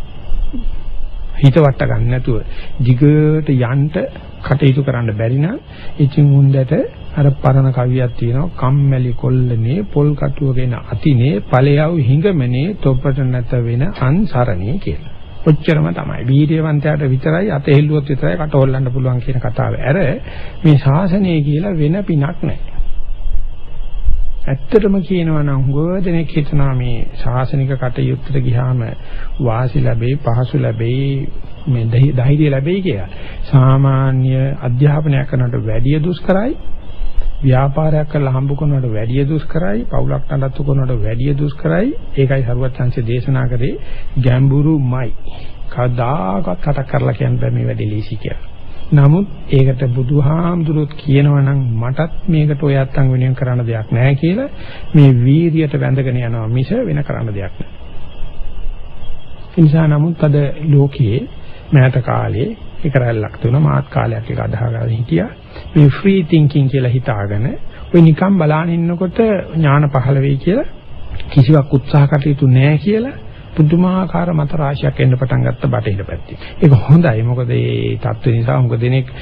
හිත වට ගන්න නැතුව දිගට යන්න කටයුතු කරන්න බැරි නම් ඉතින් උන්දට අර පරණ කවියක් තියෙනවා කම්මැලි කොල්ලනේ පොල් කටුවගෙන අතිනේ ඵලයව හිඟමනේ තොපට නැත වෙන අන්සරණේ කියලා. ඔච්චරම තමයි. වීර්යවන්තයාට විතරයි අත හෙල්ලුවොත් විතරයි කට හොල්ලන්න පුළුවන් කියන කතාව. අර මේ ශාසනය කියලා වෙන පිනක් නැහැ. ඇත්තටම කියනවා නම් හුඟවදෙනෙක් හිතනවා මේ ශාසනික කටයුත්තට ගියාම වාසි ලැබෙයි පහසු ලැබෙයි මේ ධෛර්යය ලැබෙයි කියලා. සාමාන්‍ය අධ්‍යාපනයක් කරනකොට වැඩි දුෂ්කරයි ව්‍යාපාරයක් කරලා හම්බ කරනවට වැඩිය දුෂ්කරයි පවුලක් නඩත්තු කරනවට වැඩිය දුෂ්කරයි ඒකයි සරුවත් සංසේ දේශනා කරේ ගැඹුරුමයි කවදාකවත් කටක් කරලා කියන්න බෑ මේ වැඩේ ලීසි කියලා. නමුත් ඒකට බුදුහාමුදුරුවෝ කියනවා නම් මටත් මේකට ඔය අත්තන් වෙනින් කරන්න දෙයක් නැහැ කියලා මේ වීරියට වැඳගෙන යනවා මිස වෙන කරන්න දෙයක් නැහැ. ඒ නිසා නමුත් අද ලෝකයේ මෑත කාලේ ඒක රැල්ලක් තුන මාත් කාලයක් එක අදහගෙන හිටියා. මේ ෆ්‍රී තින්කින් කියලා හිතාගෙන ඔය නිකන් බලාගෙන ඉන්නකොට ඥාන පහළ වෙයි කියලා කිසිවක් උත්සාහ කටයුතු නැහැ කියලා පුදුමාකාර මත රාශියක් එන්න පටන් ගත්ත බටහිර පැත්තේ. ඒක හොඳයි. මොකද මේ தත්ත්ව නිසා උඟ දෙනෙක්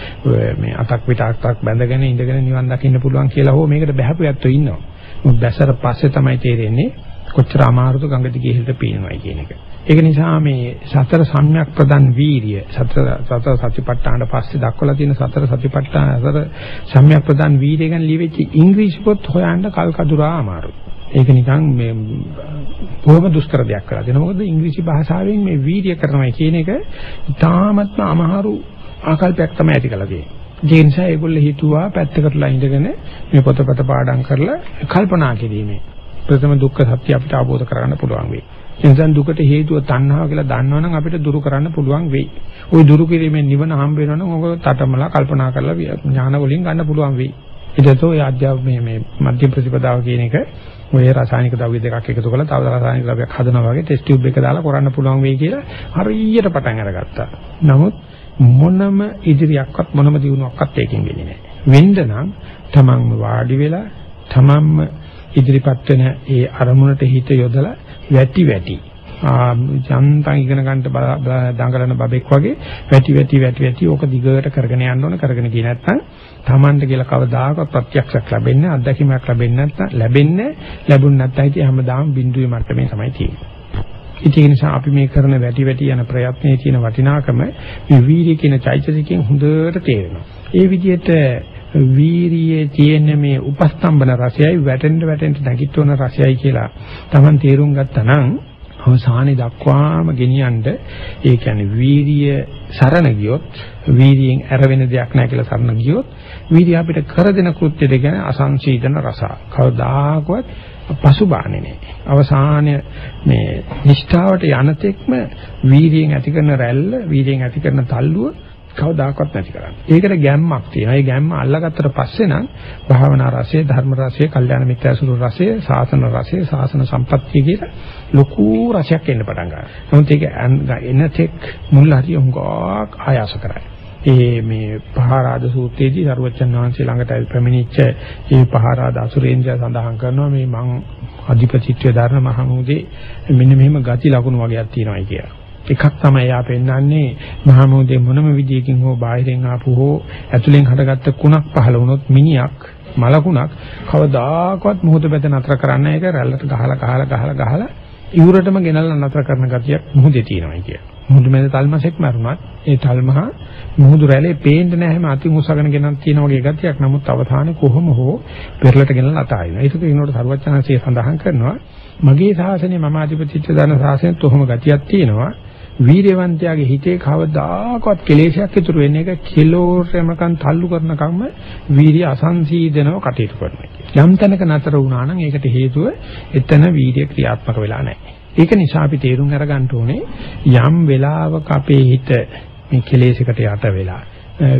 මේ අතක් පිටක් බැඳගෙන ඉඳගෙන නිවන් දකින්න පුළුවන් කියලා හෝ මේකට බහැපු යැත්තෝ ඉන්නවා. මොකද බැසර පස්සේ තමයි තේරෙන්නේ කොච්චර අමාරුද ගඟ දිගේ හිල්ට පීනවයි කියන එක. ඒක නිසා මේ සතර සම්‍යක් ප්‍රදන් වීරිය සතර සතර සතිපට්ඨාන පස්සේ දක්වලා තියෙන සතර සතිපට්ඨාන සතර සම්‍යක් ප්‍රදන් වීරිය ගැන ලියවිච්ච ඉංග්‍රීසි පොත් හොයන්න කල්කදුරා අමාරුයි. ඒක නිකන් මේ බොහොම දුෂ්කර දෙයක් කරලා දෙනවා. මොකද ඉංග්‍රීසි භාෂාවෙන් මේ වීරිය කරනවා කියන එක ඉතාමත්ම අමාරු ආකල්පයක් තමයි ඇති කළා තියෙන්නේ. ඒ නිසා ඒගොල්ලෝ හිතුවා පැත්තකටලා ඉඳගෙන මේ පොතපත පාඩම් කරලා කල්පනා කිරීමේ ප්‍රථම දුක්ඛ සත්‍ය අපිට අවබෝධ කරගන්න පුළුවන් වෙයි. එනිසා දුකට හේතුව තණ්හාව කියලා දන්නවනම් අපිට දුරු කරන්න පුළුවන් වෙයි. ওই දුරු කිරීමෙන් නිවන හම්බ වෙනවනම් ඔබ තටමලා කල්පනා කරලා ඥාන වලින් ගන්න පුළුවන් වෙයි. ඒකතෝ ඒ අධ්‍යාප මේ මේ මධ්‍ය ප්‍රතිපදාව කියන එක ඔය රසායනික ද්‍රව්‍ය දෙකක් එකතු කරලා තව රසායනික ද්‍රව්‍යයක් හදනවා වගේ ටෙස්ට් ටියුබ් එක දාලා කරන්න පුළුවන් වෙයි කියලා හරියට පටන් අරගත්තා. නමුත් මොනම ඉදිරියක්වත් මොනම දියුණුවක්වත් ඒකෙන් වෙන්නේ නැහැ. වෙන්න නම් තමන්ම වාඩි වෙලා තමන්ම ඉදිරිපත් වෙන ඒ අරමුණට හිත යොදලා වැටි වැටි ජන්තන් ඉගෙන ගන්නට දඟලන බබෙක් වගේ වැටි වැටි වැටි වැටි ඕක දිගට කරගෙන යන්න ඕන කරගෙන ගියේ නැත්නම් Tamanට කියලා කවදාකවත් ප්‍රත්‍යක්ෂයක් ලැබෙන්නේ අත්දැකීමක් ලැබෙන්නේ නැත්නම් ලැබෙන්නේ ලැබුණ නැත්නම් ඉතින් හැමදාම බිඳුවේ මට්ටමේ තමයි තියෙන්නේ. ඒක නිසා අපි මේ කරන වැටි වැටි යන ප්‍රයත්නයේ තියෙන වටිනාකම මේ වීර්ය කියන චෛතසිකයෙන් හොඳට තේරෙනවා. ඒ විදිහට වීරියේ තියෙන මේ උපස්තම්බන රසයයි වැටෙන්න වැටෙන්න නැගිටවන රසයයි කියලා Taman තේරුම් ගත්තා නම් අවසානයේ දක්වාම ගෙනියන්න ඒ කියන්නේ වීරිය සරණ ගියොත් වීරියෙන් ඇර වෙන දෙයක් නැහැ කියලා සරණ ගියොත් වීරිය අපිට කර දෙන කෘත්‍ය දෙක ගැන අසංසීතන රස. කවදාකවත් පසුබාන්නේ නැහැ. අවසානයේ මේ නිෂ්ඨාවට යනතෙක්ම වීරියෙන් ඇති කරන රැල්ල, වීරියෙන් ඇති කරන තල්ලුව කවදාකවත් නැති කරන්නේ. ඒකට ගැම්මක් තියෙනවා. ඒ ගැම්ම අල්ලගත්තට පස්සේ නම් භාවනා රසය, ධර්ම රසය, කල්යාණ මිත්‍යාසුරු රසය, සාසන රසය, සාසන සම්පත්තිය කියලා ලොකු රසයක් එන්න පටන් ගන්නවා. නමුත් ඒක එනතෙක් මුල් හරිය හුඟක් ආයාස කරයි. ඒ මේ පහරාද සූත්‍රයේදී සරුවච්චන් වහන්සේ ළඟට පැමිණිච්ච මේ පහරාද අසුරේන්ද්‍රය සඳහන් කරනවා මේ මං අධිපතිත්වයේ ධර්ම මහමුදේ මෙන්න මෙහෙම ගති ලකුණු වගේක් තියෙනවායි කියලා. එකක් තමයි යා පෙන්වන්නේ මහමෝදේ මොනම විදියකින් හෝ බාහිරින් ආපු හෝ ඇතුලෙන් හටගත්ත කුණක් පහළ වුණොත් මිනියක් මලකුණක් කවදාකවත් මොහොත බෙද නතර කරන්න ඒක රැල්ලට ගහලා ගහලා ගහලා ගහලා ඉවුරටම ගෙනල්ලා නතර කරන ගතියක් මුහුදේ තියෙනවා කිය. මුහුදු මැද තල්මසෙක් මරුණත් ඒ තල්මහ මුහුදු රැළේ පේන්න නැහැම අතින් උසගෙන ගෙනත් තියෙන වගේ ගතියක්. නමුත් අවධානය කොහොම හෝ පෙරලට ගෙනල්ලා අතාරිනවා. ඒක ඒනොට සරුවචනanse සඳහන් කරනවා මගේ ශාසනය මම අධිපතිච්ච දාන ශාසනයත් කොහොම ගතියක් තියෙනවා. වීරයවන්තයාගේ හිතේ කවදාකවත් කෙලෙසයක් ඉතුරු වෙන්නේ එක කිලෝරයමකන් තල්ලු කරනකම්ම වීරිය අසංසීදනව කටයුතු කරනවා. යම් තැනක නතර වුණා නම් ඒකට හේතුව එතන වීරිය ක්‍රියාත්මක වෙලා නැහැ. ඒක නිසා අපි තේරුම් අරගන්න ඕනේ යම් වෙලාවක අපේ හිත මේ කෙලෙසයකට යට වෙලා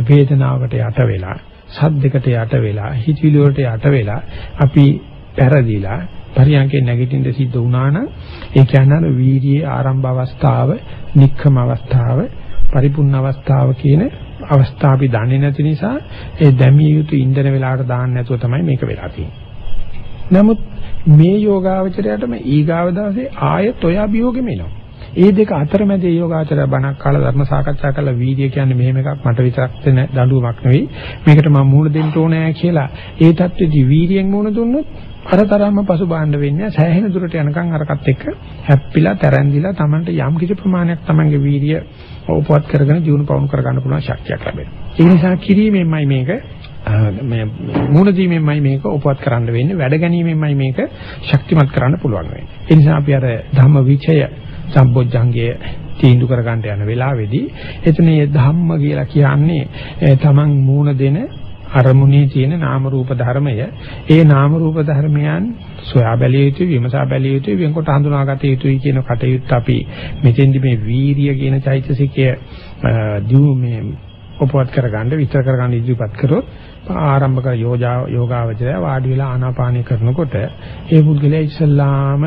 වේදනාවකට යට වෙලා සද්දයකට යට වෙලා හිතවිලි වලට යට වෙලා අපි පෙරදිලා පරියන්කේ නැගිටින්න සිද්ධ වුණා නම් ඒ කියන්නේ අර වීර්යයේ ආරම්භ අවස්ථාව, නික්කම අවස්ථාව, පරිපූර්ණ අවස්ථාව කියන අවස්ථා අපි දන්නේ නැති නිසා ඒ දැමිය යුතු ඉන්ධන වෙලාවට දාන්න නැතුව තමයි මේක වෙලා තියෙන්නේ. නමුත් මේ යෝගාවචරයටම ඊගාව දවසේ ආයෙත් ඔය අභියෝගෙම එනවා. ඒ දෙක අතරමැද යෝගාචරය බණක් කාලා ධර්ම සාකච්ඡා කරලා වීර්ය කියන්නේ මෙහෙම එකක් මට විතරක් දෙන දඬුවමක් නෙවෙයි. මේකට මම මූණ දෙන්න ඕනෑ කියලා ඒ தත්ත්වෙදි වීර්යෙන් මූණ දුන්නොත් අරතරම්ම පසුබාණ්ඩ වෙන්නේ සෑහෙන දුරට යනකම් අරකට එක්ක හැප්පිලා තරැන්දිලා Tamanට යම් කිසි ප්‍රමාණයක් Tamanගේ වීර්ය උපවත් කරගෙන ජීවන පවුණු කරගන්න පුළුවන් ශක්තියක් ලැබෙනවා. ඒ නිසා කිරීමෙන්මයි මේක මේ මූණ දීමෙන්මයි මේක උපවත් කරන්න වෙන්නේ වැඩ ගැනීමෙන්මයි මේක ශක්තිමත් කරන්න පුළුවන් වෙන්නේ. ඒ නිසා අපි අර ධම්ම විචය සම්බොජ්ජංගය තීන්දුව කරගන්න යන වෙලාවේදී එතන මේ ධම්ම කියලා කියන්නේ තමන් මූණ දෙන අරමුණේ තියෙන නාම රූප ධර්මය. ඒ නාම රූප ධර්මයන් සොයා බැලිය යුතුයි විමසා බැලිය යුතුයි වෙන්කොට හඳුනාගත යුතුයි කියන කටයුත්ත අපි මෙතෙන්දි මේ වීරිය කියන චෛතසිකය දියු මේ උපවත් කරගන්න විස්තර කරගන්න ඉදිරිපත් කරොත් ආරම්භක යෝජා යෝගාවචරය වාඩි වෙලා ආනාපානය කරනකොට ඒ පුද්ගලයා ඉස්සල්ලාම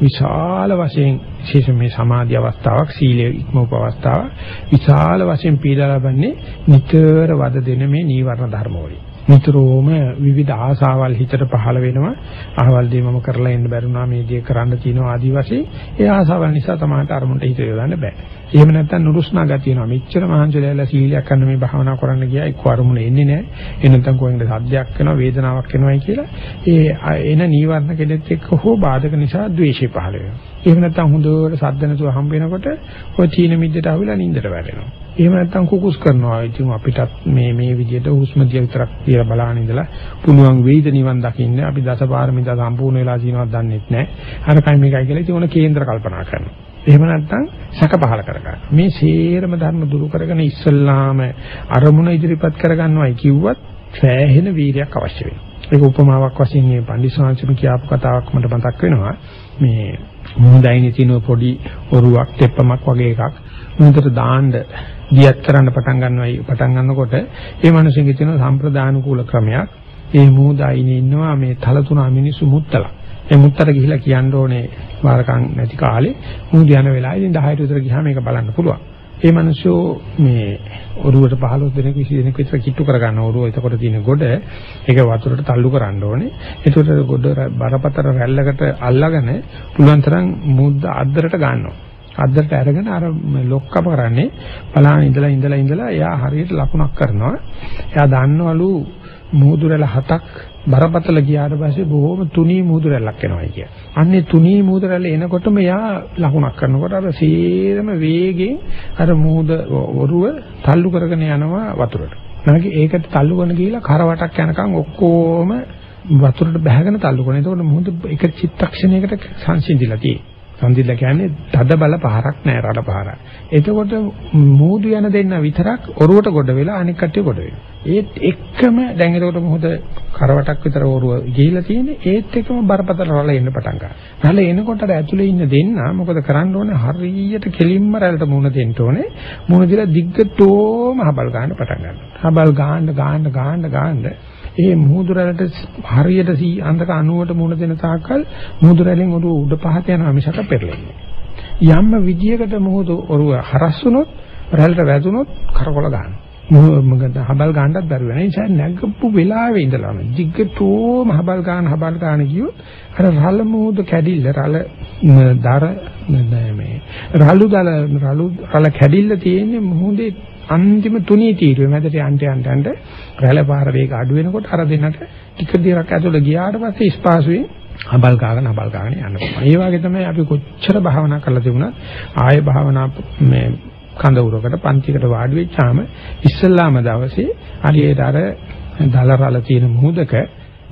විශාල වශයෙන් විශේෂ මේ සමාධි අවස්ථාවක් සීලයේ ඉක්මවප අවස්ථාවක් විශාල වශයෙන් පීඩා ලබන්නේ නිතර වද දෙන මේ නීවරණ ධර්ම වලින්. නිතරම විවිධ ආසාවල් හිතට පහළ වෙනවා. අහවල් දේ මම කරලා එන්න බැරුණා මේ දේ කරන්න තියෙනවා ආදි වශයෙන්. ඒ ආසාවල් නිසා තමයි අරමුණට හිත යොදන්න බෑ. එහෙම නැත්නම් නුරුස්නා ගතියනවා. මෙච්චර මහන්සියලා සීලයක් කරන්න මේ භාවනා කරන්න ගියා එක්ක අරමුණ එන්නේ නැහැ. ඒ නැත්නම් කොහෙන්ද සද්දයක් වෙනවා වේදනාවක් වෙනවායි කියලා. ඒ එන නීවරණ කෙලෙත් එක්ක හෝ බාධක නිසා ද්වේෂය පහළ වෙනවා. එහෙම නැත්නම් හොඳට සද්ද නැතුව හම්බ වෙනකොට ඔය තීන මිද්දට අවිලා නින්දට වැටෙනවා. එහෙම නැත්නම් කුකුස් කරනවා. ඉතින් අපිටත් මේ මේ විදිහට හුස්ම දිහා විතරක් කියලා බලන ඉඳලා පුළුවන් වෙයිද නිවන් දකින්න. අපි දසපාරමිතා සම්පූර්ණ වෙලා තියෙනවද දන්නේ නැහැ. අර කයි මේකයි කියලා ඉතින් ඕන කේන්ද්‍ර කල්පනා කරනවා. එහෙම නැත්නම් සැක පහල කරගන්න. මේ සේරම ධර්ම දුරු කරගෙන ඉස්සල්ලාම අරමුණ ඉදිරිපත් කරගන්නවයි කිව්වත් සෑහෙන වීරියක් අවශ්‍ය වෙනවා. ඒක උපමාවක් වශයෙන් මේ පන්දිසාංශම කියපු කතාවක් මට මතක් වෙනවා. මේ මුහුදයිනේ තියෙන පොඩි ඔරුවක් තෙප්පමක් වගේ එකක්. මුහුදට දාන්න දියත් කරන්න පටන් ගන්නවයි. පටන් ගන්නකොට ඒ මිනිස්සුන්ගේ තියෙන සම්ප්‍රදානුකූල ක්‍රමයක්. ඒ මුහුදයිනේ ඉන්නවා මේ තල තුනා මිනිස්සු මුත්තලා. ඒ මුත්තට ගිහිලා කියන්න ඕනේ වාරකම් නැති කාලේ. මුහුද යන වෙලාවේ ඉතින් 10ට විතර ගියාම මේක බලන්න පුළුවන්. ඒ මිනිස්සු මේ ඔරුවට 15 දෙනෙක් 20 දෙනෙක් විතර කිට්ටු කරගන්න ඔරුව එතකොට තියෙන ගොඩ ඒක වතුරට තල්ලු කරන්න ඕනේ. එතකොට ගොඩ බරපතල රැල්ලකට අල්ලගෙන පුළුවන් තරම් මුද්ද අද්දරට ගන්නවා. අද්දරට අරගෙන අර ලොක්කම කරන්නේ බලාන ඉඳලා ඉඳලා ඉඳලා එයා හරියට ලකුණක් කරනවා. එයා දන්නවලු මුහුදු රැළ හතක් බරපතල ගියාට පස්සේ බොහොම තුනී මුහුදු රැල්ලක් එනවා කිය. අන්නේ තුනී මුහුදු රැල්ල එනකොටම යා ලකුණක් කරනකොට අර සීරම වේගෙන් අර මුහුද ඔරුව තල්ලු කරගෙන යනවා වතුරට. නැගි ඒකට තල්ලු කරන ගිහිලා කරවටක් යනකම් ඔක්කොම වතුරට බහගෙන තල්ලු කරනවා. එතකොට මුහුද එක චිත්තක්ෂණයකට සංසිඳිලා තියෙනවා. සංදිල්ල කියන්නේ තද බල පහරක් නෑ රළ පහරක්. එතකොට මූදු යන දෙන්න විතරක් ඔරුවට ගොඩ වෙලා අනික් කට්ටිය ගොඩ වෙනවා. ඒත් එක්කම දැන් එතකොට මොහොත කරවටක් විතර ඔරුව ගිහිලා තියෙන්නේ ඒත් එක්කම බරපතල රළ එන්න පටන් ගන්නවා. රළ එනකොට අර ඇතුලේ ඉන්න දෙන්න මොකද කරන්න ඕනේ හරියට කෙලින්ම රළට මුණ දෙන්න ඕනේ. මුණ දිලා දිග්ගටෝම හබල් ගන්න පටන් ගන්නවා. හබල් ගන්න ගන්න ගන්න ගන්න ඒ මුහුදු රැළට හරියට 100 90ට මුණ දෙන තාක්කල් මුහුදු රැළෙන් ඔරුව උඩ පහත යනවා මිසක පෙරලෙන්නේ. යම්ම විදියකට මුහුදු ඔරුව හරස් වුණොත් රැළට වැදුනොත් කරකොල ගන්නවා. මොකද හබල් ගන්නත් බැරි වෙන නිසා නැගපු වෙලාවේ ඉඳලාම දිග්ගටෝම හබල් ගන්න හබල් ගන්න කියොත් අර රළ මුහුදු කැඩිල්ල රළ දර මේ රළු දල රළු රළ කැඩිල්ල තියෙන්නේ මුහුදේ අන්තිම තුනී තීරුවේ මැදට යන්න යන්න යන්න රැළ පාර වේග අඩු වෙනකොට අර දෙන්නට ටික දිරක් ඇතුළ ගියාට පස්සේ ස්පාසුවේ හබල් ගාගෙන හබල් ගාගෙන යන්න පුළුවන්. ඒ වගේ තමයි අපි කොච්චර භාවනා කරලා තිබුණත් ආය භාවනා මේ කඳවුරකට පන්තිකට වාඩි වෙච්චාම ඉස්සල්ලාම දවසේ හරියට අර දල රළ තියෙන මුහුදක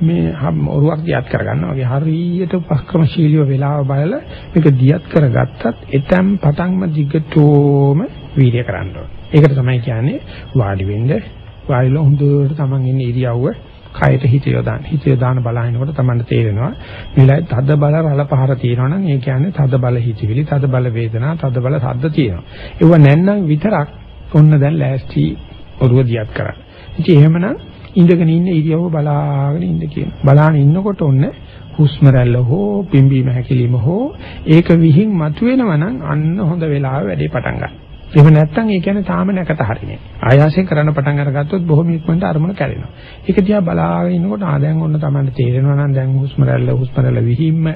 මේ ඔරුවක් දියත් කරගන්නවා වගේ හරියට උපක්‍රමශීලීව වෙලාව බලලා මේක දියත් කරගත්තත් එතෙන් පටන්ම දිගටම වීර්ය කරන්න ඕනේ. ඒකට තමයි කියන්නේ වාඩි වෙන්න වාඩිලා හොඳට Taman ඉන්න ඉරියව්ව කයට හිත යොදාන. හිත යොදාන බලහිනකොට Tamanට තේරෙනවා මෙලයි තද බල රළ පහර තියෙනවා නම් ඒ කියන්නේ තද බල හිතවිලි, තද බල වේදනා, තද බල ශබ්ද තියෙනවා. ඒව නැත්නම් විතරක් ඔන්න දැන් ලෑස්ති ඔරුව දියත් කරන්න. ඉතින් එහෙමනම් ඉඳගෙන ඉන්න ඉරියව්ව බලාගෙන ඉන්න කියන. බලාගෙන ඉන්නකොට ඔන්න හුස්ම රැල්ල හෝ පිම්බීම හැකිලිම හෝ ඒක විහිං මතුවෙනවා නම් අන්න හොඳ වෙලාව වැඩේ පටන් ගන්න. එහෙම නැත්නම් ඒ කියන්නේ තාම නැකත හරිනේ. ආයාසයෙන් කරන්න පටන් අරගත්තොත් බොහොම ඉක්මනට අරමුණ කැඩෙනවා. ඒක දිහා බලාගෙන ඉන්නකොට ආ දැන් ඔන්න තමයි තේරෙනවා නම් දැන් හුස්ම රැල්ල හුස්ම රැල්ල විහිම්ම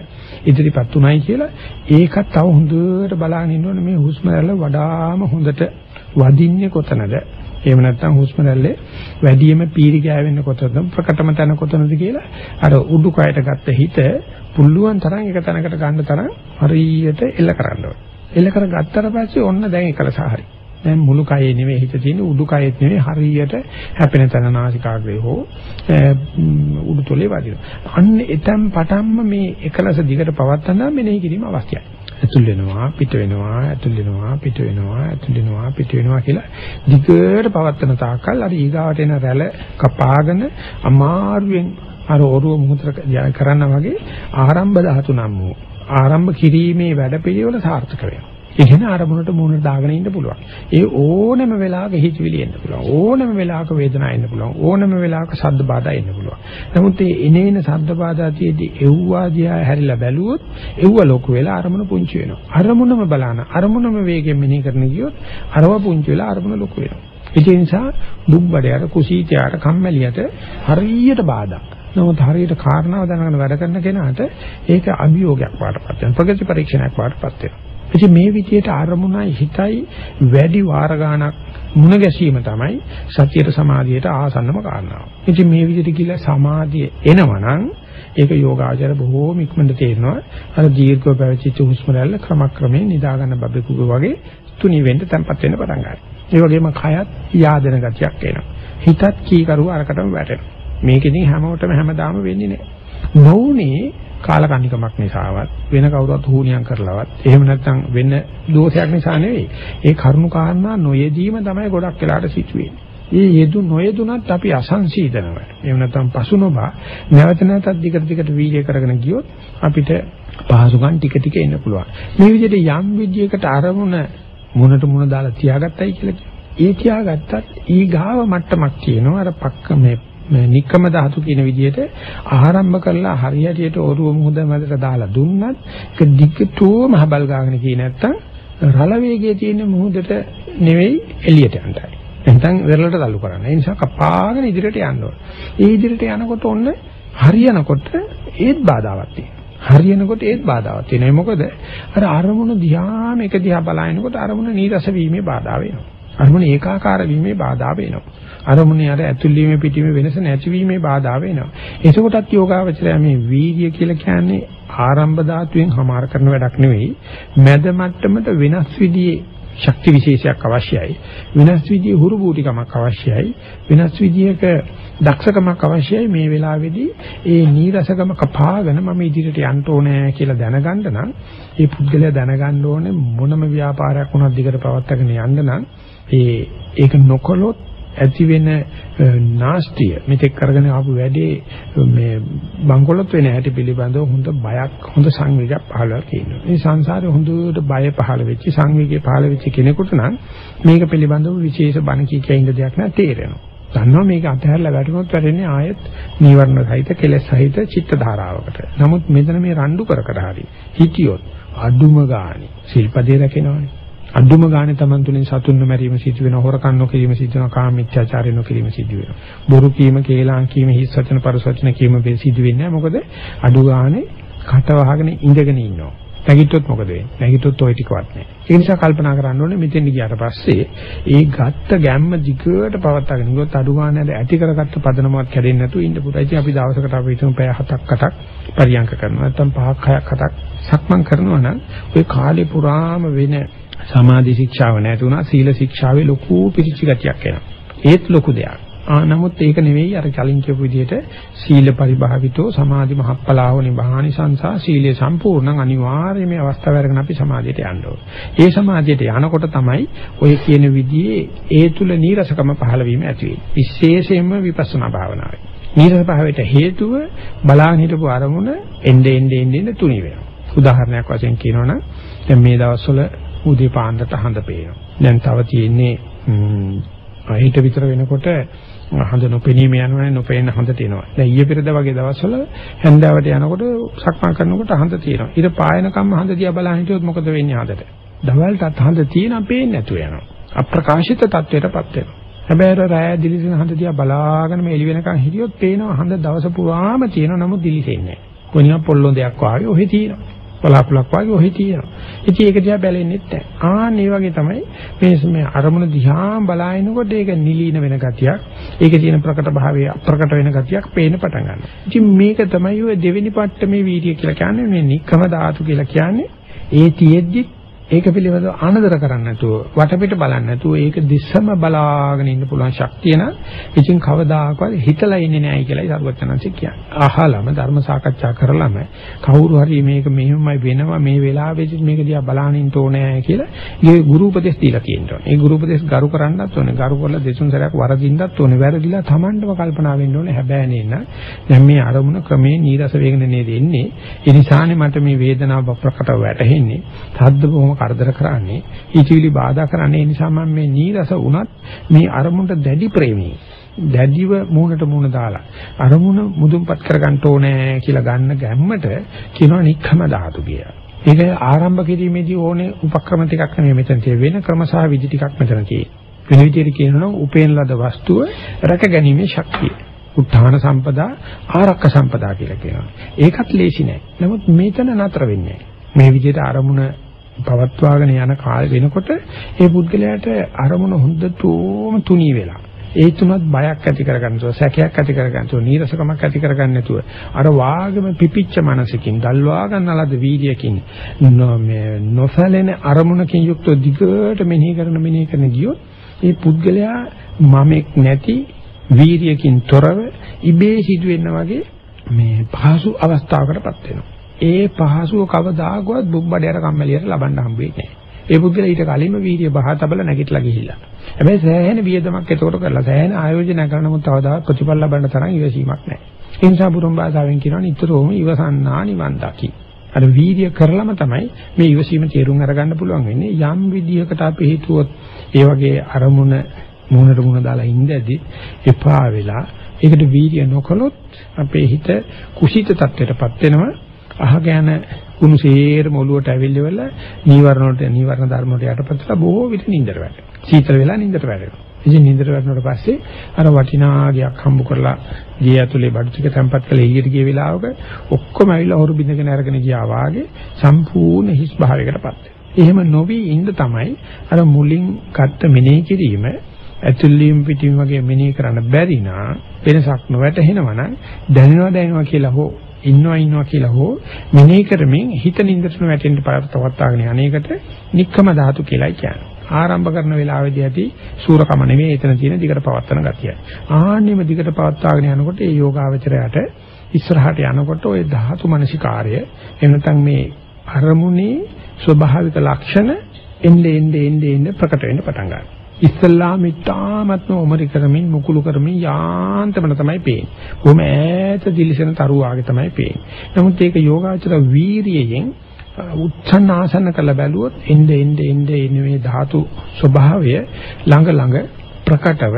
ඉදිරිපත් උනායි කියලා ඒකත් තව හොඳට බලාගෙන ඉන්නෝනේ මේ හුස්ම රැල්ල වඩාම හොඳට වදින්නේ කොතනද? එහෙම නැත්නම් හුස්ම රැල්ලේ වැඩියෙන්ම පීරි ගෑවෙන්නේ කොතනද? ප්‍රකටම තැන කොතනද කියලා අර උඩුකයට ගත්ත හිත පුළුවන් තරම් එක තැනකට ගන්න තරම් හරියට එල්ල කරන්න ඕනේ. එල්ල කර ගත්තට පස්සේ ඔන්න දැන් එකලස හරි. දැන් මුළු කයේ නෙමෙයි හිත තියෙන උඩුකයෙත් නෙමෙයි හරියට හැපෙන තැන නාසිකාග්‍රේ හෝ උඩුතොලේ වදිනවා. අන්න එතෙන් පටන්ම මේ එකලස දිගට පවත්වන්න මෙනෙහි කිරීම අවශ්‍යයි. ඇතුල් වෙනවා පිට වෙනවා ඇතුල් වෙනවා පිට වෙනවා ඇතුල් වෙනවා පිට වෙනවා කියලා දිගට පවත්වන තාක්කල් අර ඊගාවට එන රැළ කපාගෙන අමාරුවෙන් අර ඔරුව මුහුතර කරන්න වගේ ආරම්භ ධාතු නම් වූ ආරම්භ කිරීමේ වැඩපිළිවෙල සාර්ථක වෙනවා. ඒ කියන්නේ අරමුණට මූණ දාගෙන ඉන්න පුළුවන්. ඒ ඕනම වෙලාවක හිතවිලි එන්න පුළුවන්. ඕනම වෙලාවක වේදනාව එන්න පුළුවන්. ඕනම වෙලාවක ශබ්ද බාධා එන්න පුළුවන්. නමුත් මේ එනේන ශබ්ද බාධා තියේදී එව්වාදියා හැරිලා බැලුවොත් එව්ව ලොකු වෙලා අරමුණ පුංචි වෙනවා. අරමුණම බලන අරමුණම වේගෙන් මෙනෙහි කරන ගියොත් අරව පුංචි වෙලා අරමුණ ලොකු වෙනවා. ඒ නිසා දුබ්බඩයට කුසීතයට කම්මැලියට හරියට බාධා. නමුත් හරියට කාරණාව දැනගෙන වැඩ කරන කෙනාට ඒක අභියෝගයක් වඩපත් වෙනවා. ප්‍රගති පරීක්ෂණයක් වඩපත් වෙනවා. ඉතින් මේ විදිහට අරමුණයි හිතයි වැඩි වාර ගාණක් මුණ ගැසීම තමයි සතියට සමාධියට ආසන්නම කාරණාව. ඉතින් මේ විදිහට කියලා සමාධිය එනවනම් ඒක යෝගාචර බොහෝම ඉක්මනට තේරෙනවා. අර දීර්ඝව පැවතිච්ච හුස්ම රැල්ල ක්‍රමක්‍රමයෙන් නිදා ගන්න බබෙකුගේ වගේ තුනි වෙන්න තැම්පත් වෙන්න පටන් ගන්නවා. ඒ වගේම කයත් යාදෙන ගතියක් එනවා. හිතත් කීකරුව අරකටම වැටෙනවා. මේක ඉතින් හැමෝටම හැමදාම වෙන්නේ නැහැ. නොඋනේ කාලකන්නිකමක් නිසාවත් වෙන කවුරුත් හුනියම් කරලවත් එහෙම නැත්නම් වෙන දෝෂයක් නිසා නෙවෙයි. ඒ කරුණු කාරණා නොයෙදීම තමයි ගොඩක් වෙලාට සිද්ධ වෙන්නේ. ඒ යෙදු නොයෙදුනත් අපි අසංසීදනව. එහෙම නැත්නම් පසු නොබා නැවත නැවතත් දිගට දිගට වීර්ය කරගෙන ගියොත් අපිට පහසුකම් ටික ටික එන්න පුළුවන්. මේ විදිහට යම් විදියකට අරමුණ මුණට මුණ දාලා තියාගත්තයි කියලා ඒ තියාගත්තත් ඊ ගාව මට්ටමක් තියෙනවා අර පක්ක මේ මේ නික්කම ධාතු කියන විදිහට ආරම්භ කරලා හරියටියට ඔරුව මුහුද මැදට දාලා දුන්නත් ඒක දිගටම හබල් ගාගෙන කියේ නැත්තම් රළ වේගයේ තියෙන මුහුදට නෙවෙයි එළියට යන්නයි. නැත්නම් වෙරළට තල්ලු කරන්න. ඒ නිසා කපාගෙන ඉදිරියට යන්න ඕන. ඒ ඉදිරියට යනකොට ඔන්න හරියනකොට ඒත් බාධාවක් තියෙනවා. හරියනකොට ඒත් බාධාවක් තියෙනවා. මොකද අර අරමුණ දිහාම එක දිහා බලනකොට අරමුණ නීරස වීමේ බාධා වෙනවා. අරමුණ ඒකාකාර වීමේ බාධා වෙනවා. අරමුණේ අර ඇතුළීමේ පිටීමේ වෙනස නැතිවීමේ බාධා වෙනවා. එතකොටත් යෝගාවචරය මේ වීර්ය කියලා කියන්නේ ආරම්භ ධාතුවෙන් හමාර කරන වැඩක් නෙවෙයි. මැද මට්ටමට වෙනස් විදිහේ ශක්ති විශේෂයක් අවශ්‍යයි. වෙනස් විදිහේ හුරු බූටිකමක් අවශ්‍යයි. වෙනස් විදිහක දක්ෂකමක් අවශ්‍යයි මේ වෙලාවේදී ඒ නීරසකම කපාගෙන මම ඉදිරියට යන්න ඕනේ කියලා දැනගන්න නම් ඒ පුද්ගලයා දැනගන්න ඕනේ මොනම ව්‍යාපාරයක් වුණත් දිගට පවත්වාගෙන යන්න නම් ඒ ඒක නොකළොත් ඇති වෙන නාස්තිය මෙතෙක් කරගෙන ආපු වැඩේ මේ බංකොලොත් වෙන හැටි පිළිබඳව හොඳ බයක් හොඳ සංවේගයක් පහළලා තියෙනවා. මේ සංසාරේ හොඳට බය පහළ වෙච්ච සංවේගය පහළ වෙච්ච කෙනෙකුට නම් මේක පිළිබඳව විශේෂ බණ කී කිය ඉන්න දෙයක් නෑ තේරෙනවා. දන්නවා මේක අතහැරලා වැටුනොත් වැටෙන්නේ ආයෙත් නීවරණ සහිත කෙලෙස් සහිත චිත්ත ධාරාවකට. නමුත් මෙතන මේ රණ්ඩු කර කර හරි හිටියොත් අඩුම ගානේ ශිල්පදේ රැකෙනවනේ. අඳුම ගානේ Taman තුලින් සතුන්ව මැරීම සිදු වෙනවා හොරකම් නොකිරීම සිදු වෙනවා කාම මිත්‍යාචාරය නොකිරීම සිදු වෙනවා බොරු කීම කේලාම් කීම හිස් වචන පරස වචන කීම මේ සිදු වෙන්නේ මොකද අඩු ගානේ කට වහගෙන ඉඳගෙන ඉන්නවා නැගිට්ටොත් මොකද වෙන්නේ නැගිට්ටොත් ওই ටිකවත් නැහැ ඒ නිසා කල්පනා කරන්න ඕනේ මෙතෙන් ගියාට පස්සේ ඒ ගත්ත ගැම්ම දිගට පවත්වාගෙන ගියොත් අඩු ගානේ ඇති කරගත්ත පදනමක් කැඩෙන්නේ නැතුව ඉන්න පුළුවන් ඉතින් අපි දවසකට අපි හිතමු පැය 7ක් 8ක් පරියන්ක කරනවා නැත්නම් 5ක් 6ක් 7ක් සක්මන් කරනවා නම් ওই කාලේ පුරාම වෙන සමාධි ශික්ෂාව නැති වුණා සීල ශික්ෂාවේ ලොකු පිරිචි ගතියක් එනවා. ඒත් ලොකු දෙයක්. ආ නමුත් ඒක නෙවෙයි අර කලින් කියපු විදිහට සීල පරිභාවිතෝ සමාධි මහප්පලාහෝ නිබාහනි සංසා සීලේ සම්පූර්ණ අනිවාර්යයෙන්ම මේ අවස්ථාව අරගෙන අපි සමාධියට යන්න ඒ සමාධියට යනකොට තමයි ඔය කියන විදිහේ ඒ තුල නීරසකම පහළ වීම ඇති වෙන්නේ. විශේෂයෙන්ම විපස්සනා භාවනාවේ. නීරස භාවයට හේතුව බලාගෙන හිටපු අරමුණ එnde ende ende තුනී වෙනවා. උදාහරණයක් වශයෙන් කියනවනම් දැන් මේ දවස්වල උදේ පාන්දරට හඳ පේනවා. දැන් තව තියෙන්නේ හිට විතර වෙනකොට හඳ නොපෙනීම යනවනේ නොපෙනෙන හඳට එනවා. දැන් ඊයේ පෙරද වගේ දවස්වල හැන්දාවට යනකොට සක්මන් කරනකොට හඳ තියෙනවා. ඊට පායනකම්ම හඳ දිහා බලන් හිටියොත් මොකද වෙන්නේ හඳට? දවල්ටත් හඳ තියෙනවා පේන්නේ නැතුව යනවා. අප්‍රකාශිත තත්වයටපත් වෙනවා. හැබැයි රාය දිලිසෙන හඳ දිහා බලාගෙන මේ එළි වෙනකන් හිටියොත් පේනවා හඳ දවස පුරාම තියෙනවා නමුත් දිලිසෙන්නේ නැහැ. කොනියක් පොල්ලොන්දයක් වාගේ ඔහෙ තියෙනවා. බලාපොලක් වගේ ඔහි තියෙනවා. ඉතින් ඒක දිහා බැලෙන්නෙත් නැහැ. ආන් මේ වගේ තමයි මේ මේ අරමුණ දිහා බලාගෙනකොට ඒක නිලීන වෙන ගතියක්, ඒකේ තියෙන ප්‍රකට භාවය අප්‍රකට වෙන ගතියක් පේන්න පටන් ගන්නවා. ඉතින් මේක තමයි ඔය දෙවෙනි පට්ටමේ වීර්ය කියලා කියන්නේ මේ නික්කම ධාතු කියලා කියන්නේ ඒ තියෙද්දිත් ඒක පිළිබඳව ආනදර කරන්නේ නැතුව වටපිට බලන්නේ නැතුව ඒක දිස්සම බලාගෙන ඉන්න පුළුවන් ශක්තිය නම් ඉතින් කවදාකවත් හිතලා ඉන්නේ නැහැ කියලායි සරුවචනන්සේ කියන්නේ. අහලම ධර්ම සාකච්ඡා කරලම කවුරු හරි මේක මෙහෙමයි වෙනවා මේ වෙලාවෙදි මේක දිහා බලන්න ඉන්න ඕනේ කියලා ඊයේ ගුරු උපදෙස් දීලා තියෙනවා. ඒ ගුරු උපදෙස් ගරු කරන්නත් ඕනේ. ගරු කරලා දෙසුන් සැරයක් වරදින්නත් ඕනේ. වැරදිලා Tamandව කල්පනා වෙන්න ඕනේ. හැබැයි නේන දැන් මේ අරමුණ ක්‍රමේ නීරස වේගන නේද එන්නේ. ඒ නිසානේ මට මේ වේදනාව ප්‍රකටව වැටහෙන්නේ. සද්ද බොහොම කරදර කරන්නේ ඊටිවිලි බාධා කරන්නේ ඒ නිසා මම මේ නීරස වුණත් මේ අරමුණට දැඩි ප්‍රේමී දැඩිව මූණට මූණ දාලා අරමුණ මුදුන්පත් කරගන්න ඕනේ කියලා ගන්න ගැම්මට කියනවා නික්කම ධාතු කියලා. ඒක ආරම්භ කිරීමේදී ඕනේ උපක්‍රම ටිකක් නෙමෙයි මෙතන තියෙන වෙන ක්‍රම සහ විදි ටිකක් මෙතන තියෙන්නේ. වෙන විදිහට කියනවා උපේන ලද වස්තුව රැක ගැනීමේ ශක්තිය. උත්හාන සම්පදා ආරක්ක සම්පදා කියලා කියනවා. ඒකත් ලේසි නෑ. නමුත් මෙතන නතර වෙන්නේ මේ විදිහට අරමුණ පවත්වාගෙන යන කාල වෙනකොට ඒ පුද්ගලයාට අරමුණ හොඳටම තුනී වෙලා ඒ තුනත් බයක් ඇති කරගන්නව සැකයක් ඇති කරගන්නව නීරසකමක් ඇති කරගන්න නැතුව අර වාගම පිපිච්ච මනසකින් දල්වා ගන්නලද වීර්යකින් මේ නොසැලෙන අරමුණකින් යුක්ත දිගට මෙනෙහි කරන මෙනෙහි කරන ගියොත් ඒ පුද්ගලයා මමෙක් නැති වීර්යකින් තොරව ඉබේ සිදුවෙනා වගේ මේ පහසු අවස්ථාවකටපත් වෙනවා. ඒ පහසුව කවදාකවත් බුබ්බඩයට කම්මැලියට ලබන්න හම්බ වෙන්නේ නැහැ. ඒ පුද්ගලයා ඊට කලින්ම වීර්ය බහ තබල නැගිටලා ගිහිල්ලා. හැබැයි සෑහෙන වියදමක් ඒකට කරලා සෑහෙන ආයෝජන කරනමුත් තවදා ප්‍රතිඵල ලබන්න තරම් ඉවසීමක් නැහැ. ඒ නිසා බුරුම් භාෂාවෙන් කියනවා නිතරම ඉවසන්නා නිවන් දකි. අර වීර්ය කරලම තමයි මේ ඉවසීම තේරුම් අරගන්න පුළුවන් වෙන්නේ. යම් විදියකට අපි හිතුවොත් ඒ වගේ අරමුණ මූණට මූණ දාලා ඉඳදී එපා වෙලා ඒකට වීර්ය නොකළොත් අපේ හිත කුසිත තත්ත්වයටපත් වෙනවා අහක යන කුණු සේරම ඔලුවට ඇවිල්ලිවල නීවරණ වලට නීවරණ ධර්ම වලට යටපත්ලා බොහෝ විට නින්දර වැටෙනවා. සීතල වෙලා නින්දට වැටෙනවා. ඉතින් නින්දට වැටෙනකොට පස්සේ අර වටිනා ගයක් හම්බ කරලා ගේ ඇතුලේ බඩු ටික තැම්පත් කරලා එළියට ගිය වෙලාවක ඔක්කොම ඇවිල්ලා හොරු බින්දගෙන අරගෙන ගියා වාගේ සම්පූර්ණ හිස් භාවයකටපත් එහෙම නොවි ඉන්න තමයි අර මුලින් ගත්ත මෙනෙහි කිරීම ඇතුළීම් පිටින් වගේ මෙනෙහි කරන්න බැරි නා වෙනසක් නොවැටහෙනවා නම් දැනෙනවා දැනෙනවා කියලා හෝ ඉන්නවා ඉන්නවා කියලා හෝ මෙනෙහි කරමින් හිත නින්දට වැටෙන්න පවත්වාගෙන අනේකට නික්කම ධාතු කියලායි කියන්නේ. ආරම්භ කරන වෙලාවේදී ඇති සූරකම නෙමෙයි එතන තියෙන දිගට පවත්වන ගතිය. ආන්නෙම දිගට පවත්වාගෙන යනකොට ඒ යෝගාවචරයට ඉස්සරහට යනකොට ওই ධාතු මනසිකාර්ය එහෙම නැත්නම් මේ අරමුණේ ස්වභාවික ලක්ෂණ එන්නේ එන්නේ එන්නේ ප්‍රකට වෙන්න පටන් ගන්නවා. ඉස්සල්ලාම ඉතාමත්ම උමරි කරමින් මුකුළු කරමින් යාන්තමන තමයි පේන්නේ. කොහොම ඈත දිලිසෙන තරුවාගේ තමයි පේන්නේ. නමුත් ඒක යෝගාචර වීරියෙන් උච්චන්න ආසන්න කළ බැලුවොත් එnde එnde එnde එන්නේ මේ ධාතු ස්වභාවය ළඟ ළඟ ප්‍රකටව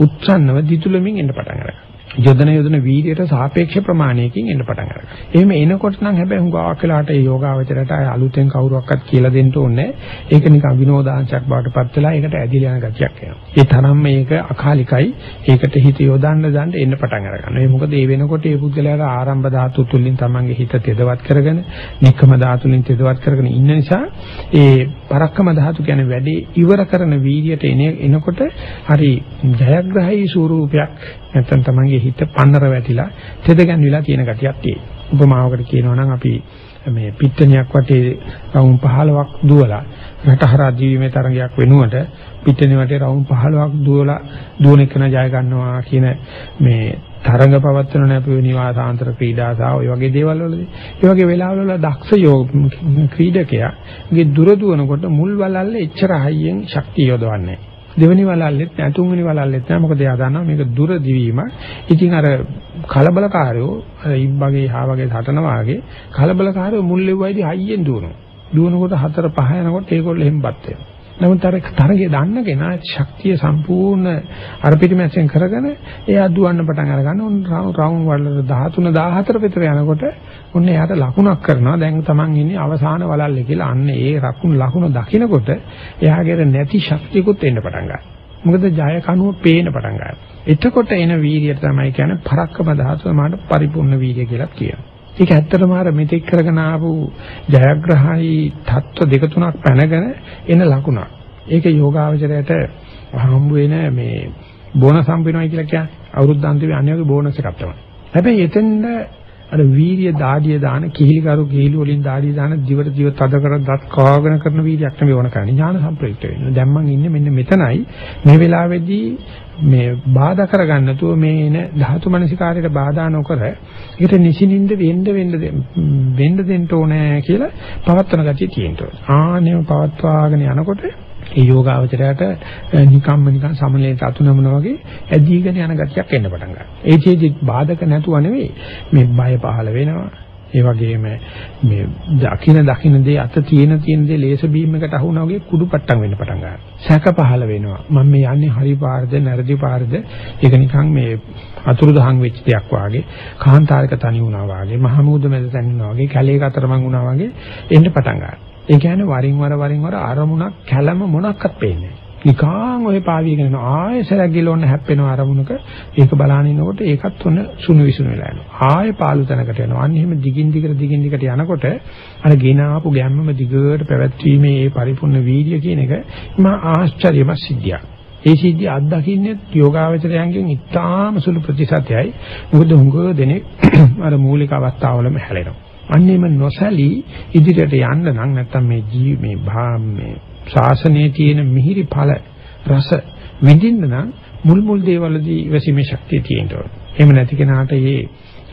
උච්චන්නව දිතුලමින් එන්න පටන් ගන්නවා. යොදන යොදන වීර්යයට සාපේක්ෂ ප්‍රමාණයකින් එන්න පටන් ගන්නවා. එහෙම එනකොට නම් හැබැයි හුඟක් වෙලාට ඒ යෝගාවචරයට අලුතෙන් කවුරුවක්වත් කියලා දෙන්න ඕනේ ඒක නිකන් විනෝදාංශයක් බවට පත් වෙලා ඒකට ඇදිලා යන ගතියක් එනවා. ඒ තරම් මේක අකාලිකයි. ඒකට හිත යොදන්න දාන්න එන්න පටන් අරගන්නවා. ඒ මොකද ඒ වෙනකොට ඒ පුද්ගලයාට ආරම්භ ධාතු තුලින් තමන්ගේ හිත තෙදවත් කරගෙන, නික්කම ධාතුලින් තෙදවත් කරගෙන ඉන්න නිසා ඒ පරක්කම ධාතු කියන්නේ වැඩේ ඉවර කරන වීර්යයට එනකොට හරි ජයග්‍රහී ස්වරූපයක් නැත්තම් තමන්ගේ හිත පන්නර වැටිලා තෙද ගැන්විලා තියෙන ගතියක් තියෙනවා. උපමාවකට කියනවා නම් අපි මේ පිට්ටනියක් වටේ රවුම් 15ක් දුවලා රටහරා ජීවීමේ තරගයක් වෙනුවට පිට්ටනිය වටේ රවුම් 15ක් දුවලා දුවන එක ජය ගන්නවා කියන මේ තරඟ පවත්වන නැපුව නිවාසාන්තර ක්‍රීඩා සහ ඔය වගේ දේවල් වලදී ඒ වගේ වෙලාවල වල දක්ෂ යෝග ක්‍රීඩකයා ගේ දුර දුවනකොට මුල් වලල්ලේ එච්චර හයියෙන් ශක්තිය යොදවන්නේ දෙවෙනි වලල්ලෙත් නැහැ තුන්වෙනි වලල්ලෙත් නැහැ මොකද එයා දන්නවා මේක දුර දිවීම. ඉතින් අර කලබලකාරයෝ අර ඉබ්බගේ හා වගේ හටන වාගේ කලබලකාරයෝ මුල් ලෙව්වයිදී හයියෙන් දුවනවා. දුවනකොට හතර පහ යනකොට ඒගොල්ලෝ එහෙම්පත් වෙනවා. නමුත් අර තරගේ දන්න කෙනා ශක්තිය සම්පූර්ණ අර පිටිමැස්සෙන් කරගෙන එයා දුවන්න පටන් අරගන්න. උන් රවුම් වල 13 14 විතර යනකොට උන් එයාට ලකුණක් කරනවා. දැන් Taman ඉන්නේ අවසාන වලල්ලේ කියලා අන්න ඒ රකුණු ලකුණ දකිනකොට එයාගේ නැති ශක්තියකුත් එන්න පටන් ගන්නවා. මොකද ජය කනුව පේන පටන් ගන්නවා. එතකොට එන වීර්යය තමයි කියන්නේ පරක්කම ධාතුව මාට පරිපූර්ණ වීර්ය කියලා කියනවා. ඒක ඇත්තටම අර මෙතෙක් කරගෙන ආපු ජයග්‍රහණී தত্ত্ব දෙක තුනක් පැනගෙන එන ලකුණක්. ඒක යෝගාවචරයට හම්බ වෙන මේ බෝනස් හම්බ වෙනවා කියලා කියන්නේ අවුරුද්ද අන්තිමේ අනිවාර්ය බෝනස් එකක් තමයි. හැබැයි එතෙන්ද අර වීර්ය දාඩිය දාන කිහිලිකරු කිහිලි වලින් දාඩිය දාන දිවට දිව තද කර දත් කාගෙන කරන වීර්යයක් නෙවෙයි ඕන කරන්නේ ඥාන සම්ප්‍රයුක්ත වෙනවා. දැන් මම ඉන්නේ මෙන්න මෙතනයි මේ වෙලාවේදී මේ බාධා කරගන්න නැතුව මේ එන ධාතු මනසිකාරයට බාධා නොකර ඒකට නිසිනින්ද වෙන්න වෙන්න වෙන්න දෙන්න ඕනේ කියලා පවත්වන ගතිය තියෙනවා. ආනෙම පවත්වාගෙන යනකොට ඒ යෝගාවචරයට නිකම්ම නිකන් සමලේ තතුනමන වගේ ඇදීගෙන යන ගතියක් එන්න පටන් ගන්නවා. ඒ චේජි බාධක නැතුව නෙවෙයි මේ බය පහළ වෙනවා. ඒ වගේම මේ දකින දකින දේ අත තියෙන තියෙන දේ ලේස බීම් එකට අහුණා වගේ කුඩු පට්ටම් වෙන්න පටන් ගන්නවා. සැක පහළ වෙනවා. මම මේ යන්නේ හරි පාරද නැරදි පාරද? ඒක නිකන් මේ අතුරුදහන් වෙච්ච දෙයක් වාගේ, කාන්තාරයක තනි වුණා වාගේ, මහමූද මැද තනි වුණා වගේ, කැලේක අතරමං වුණා වගේ එන්න පටන් ගන්නවා. ඒ කියන්නේ වරින් වර වරින් වර අරමුණක් කැළම මොනක්වත් පේන්නේ නිකාන් ඔය පාවියගෙන යන ආයෙසරක් ගිලොන්න හැප්පෙන අරමුණක ඒක බලාගෙන ඉනකොට ඒකත් ඔන්න සුණු විසුණු වෙලා යනවා. ආයෙ පාළු තැනකට යනවා. අන්න එහෙම දිගින් දිගට දිගින් දිගට යනකොට අර ගෙන ආපු ගැම්මම දිගට පැවැත්වීමේ ඒ පරිපූර්ණ වීර්ය කියන එක මා ආශ්චර්යමත් සිද්ධියක්. ඒ සිද්ධිය අත්දකින්නේ යෝගාවචරයන්ගෙන් ඉතාම සුළු ප්‍රතිශතයයි මොකද හුඟ දෙනෙක් අර මූලික අවස්ථාවලම හැලෙනවා. අන්නේම නොසැලී ඉදිරියට යන්න නම් නැත්තම් මේ ජී මේ භාමේ ශාසනයේ තියෙන මිහිරි ඵල රස විඳින්න නම් මුල් මුල් දේවල්දී ඉවසීමේ ශක්තිය තියෙන්න ඕනේ. එහෙම නැති කෙනාට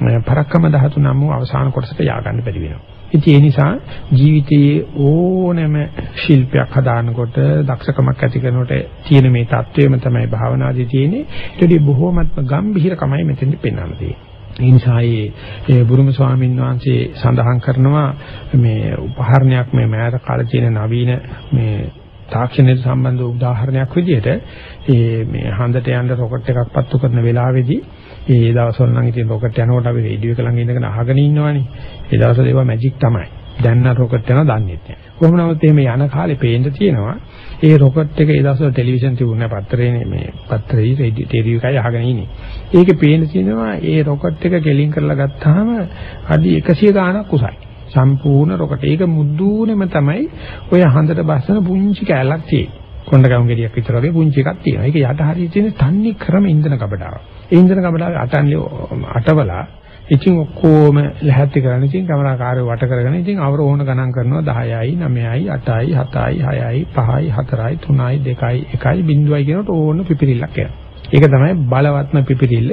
මේ පරක්කම ධාතු නම් වූ අවසාන කොටසට යා ගන්න බැරි වෙනවා. ඉතින් ඒ නිසා ජීවිතයේ ඕනෑම ශිල්පයක් හදානකොට දක්ෂකමක් ඇති කරනකොට තියෙන මේ தත්වයම තමයි භාවනාදී තියෙන්නේ. ඒකදී බොහෝමත්ම ගැඹිරකමයි මෙතෙන්දි පෙන්වන්න තියෙන්නේ. ඒ නිසා ඒ බුරුම ස්වාමීන් වහන්සේ සඳහන් කරනවා මේ උපහරණයක් මේ මෑත කාලේ තියෙන නවීන මේ තාක්ෂණයට සම්බන්ධ උදාහරණයක් විදිහට ඒ මේ හන්දට යන්න රොකට් එකක් පත්තු කරන වෙලාවේදී ඒ දවස්වල නම් ඉතින් රොකට් යනකොට අපි රේඩියෝ එක ළඟ ඉඳගෙන අහගෙන ඉන්නවනේ. ඒ දවස්වල ඒවා මැජික් තමයි. දැන් නම් රොකට් යනවා දන්නේ නැහැ. කොහොම නමුත් එහෙම යන කාලේ පේන්න තියෙනවා ඒ රොකට් එක ඒ දවස්වල ටෙලිවිෂන් තිබුණේ පත්තරේනේ මේ පත්තරේ රේඩියෝ එකයි අහගෙන ඉන්නේ. ඒකේ පේන තියෙනවා ඒ රොකට් එක ගෙලින් කරලා ගත්තාම අඩි 100 ගාණක් උසයි. සම්පූර්ණ රොකට්. ඒක මුද්දූනෙම තමයි ඔය හඳට බස්සන පුංචි කැලක් තියෙන්නේ. කොණ්ඩගම් ගෙඩියක් විතර වගේ පුංචි එකක් තියෙනවා. ඒක යට හරිය තියෙන තන්නේ ක්‍රම ඉන්ධන කබඩාව. ඒ ඉන්ධන කබඩාවේ අටන්නේ අටවලා ඉතින් ඔක්කොම ලැහැත්ති කරගෙන ඉතින් කැමරාකාරයෝ වට කරගෙන ඉතින් අවර ඕන ගණන් කරනවා 10යි 9යි 8යි 7යි 6යි 5යි 4යි 3යි 2යි 1යි බිඳුවයි කියනකොට ඕන පිපිරිල්ලක් එනවා. ඒක තමයි බලවත්ම පිපිරිල්ල.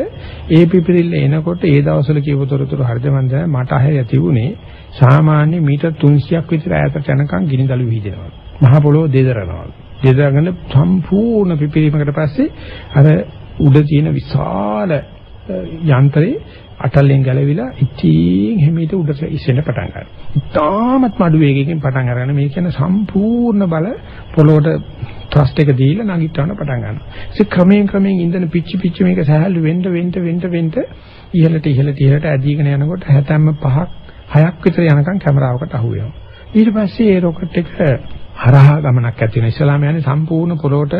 ඒ පිපිරිල්ල එනකොට ඒ දවස්වල කියපු තොරතුරු හරිද මන්ද මට අහය තිබුණේ සාමාන්‍ය මීටර් 300ක් විතර ඈතට යනකම් ගිනිදළු විහිදෙනවා. මහ පොළොව දෙදරනවා. දෙදරගෙන සම්පූර්ණ පිපිරීමකට පස්සේ අර උඩ තියෙන විශාල යන්ත්‍රේ අටලෙන් ගැලවිලා ඉතින් හිමීට උඩට ඉස්සෙන්න පටන් ගන්නවා. ඉතාමත් මඩු වේගයකින් පටන් අරගෙන මේ කියන සම්පූර්ණ බල පොළොවට ත්‍රස්ට් එක දීලා නගිටවන්න පටන් ගන්නවා. ඒ ක්‍රමයෙන් ක්‍රමයෙන් ඉන්දන පිච්චි පිච්චි මේක සහැල්ලු වෙන්න වෙන්න වෙන්න වෙන්න ඉහළට ඉහළට ඉහළට ඇදීගෙන යනකොට හැතැම්ම පහක් හයක් විතර යනකම් කැමරාවකට අහු වෙනවා. ඊට පස්සේ ඒ රොකට් එක හරහා ගමනක් ඇති වෙන ඉස්ලාම යන්නේ සම්පූර්ණ පොළොවට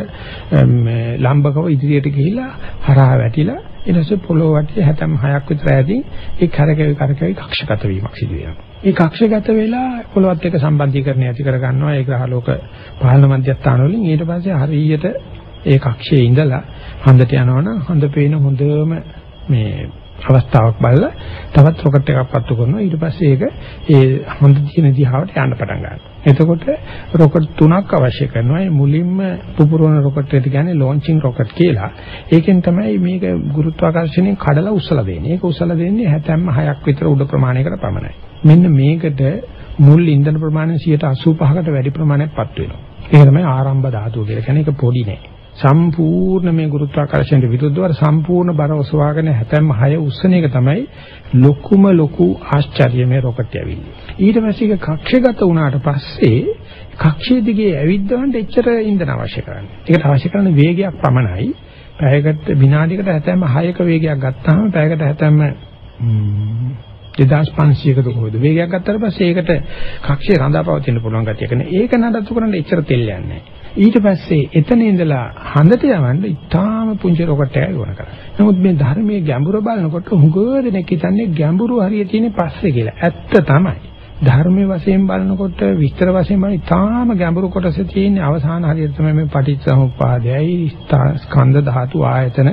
ලම්බකව ඉදිරියට ගිහිලා හරහා වැටිලා ඊට පස්සේ පොළොව වටේ හැතැම් හයක් විතර ඇදී ඒ කරකැවි කරකැවි කක්ෂගත වීමක් සිදු වෙනවා. ඒ කක්ෂගත වෙලා පොළොවත් එක්ක සම්බන්ධීකරණය ඇති කර ගන්නවා ඒ ග්‍රහලෝක පාලන මධ්‍යස්ථාන වලින් ඊට පස්සේ හරියට ඒ කක්ෂයේ ඉඳලා හඳට යනවනම් හඳ පේන හොඳම මේ අවස්ථාවක් බලලා තවත් රොකට් එකක් පත්තු කරනවා ඊට පස්සේ ඒක ඒ හොඳ තියෙන දිහාවට යන්න පටන් ගන්නවා. එතකොට රොකට් තුනක් අවශ්‍ය කරනවා. ඒ මුලින්ම පුපුරන රොකට් එකට කියන්නේ ලොන්චින් රොකට් කියලා. ඒකෙන් තමයි මේක ගුරුත්වාකර්ෂණයෙන් කඩලා උස්සලා දෙන්නේ. ඒක උස්සලා දෙන්නේ හැතැම්ම 6ක් විතර උඩ ප්‍රමාණයකට පමණයි. මෙන්න මේකට මුල් ඉන්ධන ප්‍රමාණය 85කට වැඩි ප්‍රමාණයක් පත් වෙනවා. ඒක තමයි ආරම්භ ධාතුව කියලා. කියන්නේ ඒක පොඩි නෑ. සම්පූර්ණ මේ ගුරුත්වාකර්ෂණයට විරුද්ධව සම්පූර්ණ බර ඔසවාගෙන හැතැම්ම 6 උස්සන එක තමයි ලොකුම ලොකු ආශ්චර්යමය රොකට් ඇවිල්ලා. ඊට පස්සේ ඒක කක්ෂගත වුණාට පස්සේ කක්ෂයේ දිගේ ඇවිද්දවන්න එච්චර ඉන්ධන අවශ්‍ය කරන්නේ. ඒකට අවශ්‍ය කරන වේගයක් පමණයි. පැයකට විනාඩියකට හැතැම්ම 6ක වේගයක් ගත්තාම පැයකට හැතැම්ම 2500කට කොහොමද වේගයක් ගත්තාට පස්සේ ඒකට කක්ෂේ රඳාපවතින්න පුළුවන් ගතියක නේ. ඒක නඩත්තු කරන්න එච්චර තෙල්ලයක් නැහැ. ඊට පස්සේ එතන ඉඳලා හඳට යවන්න ඉතාම පුංචි රොකට් එකක් ඕන කරා. නමුත් මේ ධර්මයේ ගැඹුර බලනකොට හුඟ දෙනෙක් හිතන්නේ ගැඹුරු හරිය තියෙන පස්සේ කියලා. ඇත්ත තමයි. ධර්මයේ වශයෙන් බලනකොට විස්තර වශයෙන් බලන ඉතාම ගැඹුරු කොටස තියෙන අවසාන හරියට තමයි මේ පටිච්චසමුප්පාදයයි ස්කන්ධ ධාතු ආයතන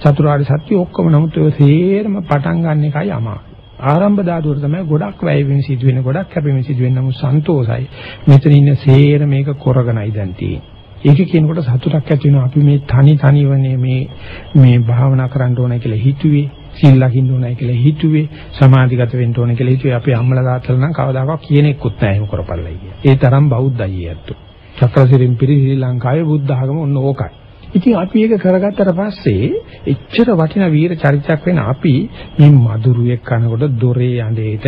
චතුරාර්ය සත්‍ය ඔක්කොම නමුත් ඒ සේරම පටන් ගන්න එකයි අමාරු. ආරම්භ ධාතුවට තමයි ගොඩක් වැය වෙන සිදු වෙන ගොඩක් කැපෙමින් සිදු වෙන නමුත් සන්තෝසයි. මෙතන ඉන්න සේර මේක කරගෙනයි දැන් තියෙන්නේ. ඒක කියනකොට සතුටක් ඇති වෙනවා අපි මේ තනි තනිවනේ මේ මේ භාවනා කරන්න ඕනේ කියලා හිතුවේ සීල් ලකින්න ඕනේ කියලා හිතුවේ සමාධිගත වෙන්න ඕනේ කියලා හිතුවේ අපේ අම්මලා තාත්තලා නම් කවදාකවත් කියන එක්කුත් නැහැ එහෙම කරපළයි කියලා. ඒ තරම් බෞද්ධයි ඇත්තෝ. චක්‍රසිරින් පිරි ශ්‍රී ලංකාවේ බුද්ධ ආගම ඔන්න ඕකයි. ඉතින් අපි ඒක කරගත්තට පස්සේ එච්චර වටිනා වීර චරිතයක් වෙන අපි මේ මధుරුවෙක් කනකොට දොරේ යඬේට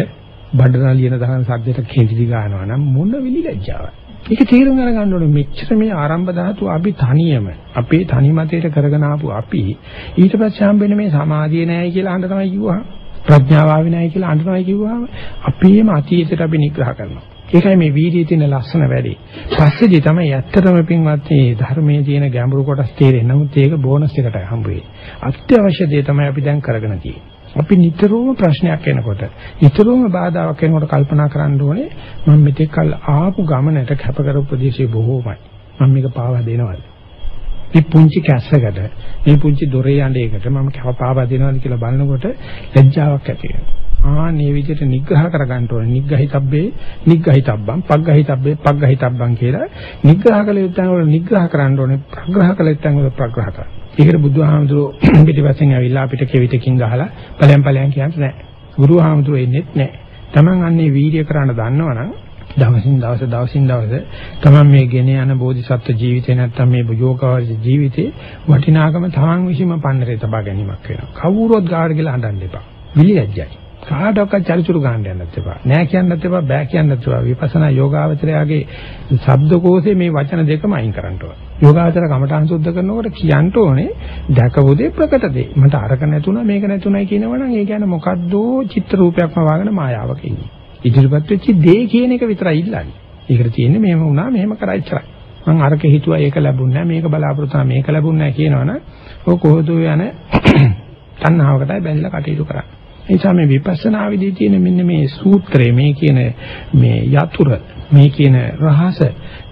බඩන ලියන දහන සද්දයට කෙඳිලි ගන්නවා නම් මොන විලිලැජ්ජාවක්. ඒක තේරුම් ගන්න ඕනේ මෙච්චර මේ ආරම්භ ධාතු අපි තනියම අපේ තනි මතයට කරගෙන ආපු අපි ඊට පස්සේ හම්බෙන්නේ මේ සමාධිය නෑයි කියලා අහන්න තමයි කිව්වා. ප්‍රඥාව ආවේ නෑයි කියලා අහන්න තමයි කිව්වාම අපේම අතීතයට අපි නිග්‍රහ කරනවා. ඒකයි මේ වීර්යයේ තියෙන ලස්සන වැඩි. පස්සේදී තමයි ඇත්තටම පින්වත් මේ ධර්මයේ තියෙන ගැඹුරු කොටස් තේරෙන්නේ. නමුත් ඒක බෝනස් එකටයි හම්බ වෙන්නේ. අත්‍යවශ්‍ය දේ තමයි අපි දැන් කරගෙන තියෙන්නේ. අපි නිතරම ප්‍රශ්නයක් එනකොට, නිතරම බාධාවක් එනකොට කල්පනා කරන්න ඕනේ මම මෙතෙක් කල් ආපු ගමනට කැප කරපු ප්‍රදේශය බොහෝමයි. මම මේක පාවා දෙනවද? මේ පුංචි කැස්සකට, මේ පුංචි දොරේ යන්නේකට මම කැප පාවා දෙනවද කියලා බලනකොට ලැජ්ජාවක් ඇති වෙනවා. ආනේ විදිහට නිග්‍රහ කරගන්න ඕනේ. නිග්‍රහිතබ්බේ නිග්‍රහිතබ්බම් පග්ගහිතබ්බේ පග්ගහිතබ්බම් කියලා නිග්‍රහ කළ යුත්තන් වල නිග්‍රහ කරන්න ඕනේ. ප්‍රග්‍රහ කළ යුත්තන් වල ප්‍රග්‍රහ කරන්න. ඒකට බුදුහාමුදුරුවෝ පිටිපස්සෙන් ඇවිල්ලා අපිට කෙවිතකින් ගහලා ඵලයන් ඵලයන් කියන්නේ නැහැ. ගුරුහාමුදුරුවෝ එන්නේත් නැහැ. Taman අන්නේ වීර්ය කරන්න දන්නවනම් දවසින් දවස දවසින් දවස තමයි මේ ගෙන යන බෝධිසත්ව ජීවිතේ නැත්තම් මේ යෝගාවච ජීවිතේ වටිනාකම තමන් විසීම පන්නරේ තබා ගැනීමක් වෙනවා. කවුරුවත් ගාඩ කියලා හඳන්න එපා. විලියජ්ජයි. කාටවත් චරිචුරු ගන්න යන්නත් එපා. නෑ කියන්නත් එපා, බෑ කියන්නත් එපා. විපස්සනා යෝගාවචරයාගේ ශබ්දකෝෂේ මේ වචන දෙකම අයින් කරන්න ඕන. යෝගාවචර කමඨං සුද්ධ කරනකොට කියන්න ඕනේ දැකපු දේ ප්‍රකට දේ. මට අරක නැතුණා මේක නැතුණයි කියනවනම් ඒ කියන්නේ මොකද්ද චිත්‍ර රූපයක්ම වාගෙන මායාවක ඉන්නේ. ඉදිරිපත් වෙච්ච දේ කියන එක විතරයි ඉල්ලන්නේ. ඒකට තියෙන්නේ මෙහෙම වුණා මෙහෙම කරා ඉච්චරයි. මං අරක හිතුවා ඒක ලැබුණ නැහැ මේක බලාපොරොත්තු වුණා මේක ලැබුණ නැහැ කියනවනම් ඔය කොහොද යන තණ්හාවකටයි බැඳලා කටයුතු කරන්නේ. ඒ නිසා මේ විපස්සනා විදිහේ තියෙන මෙන්න මේ සූත්‍රය මේ කියන මේ යතුරු මේ කියන රහස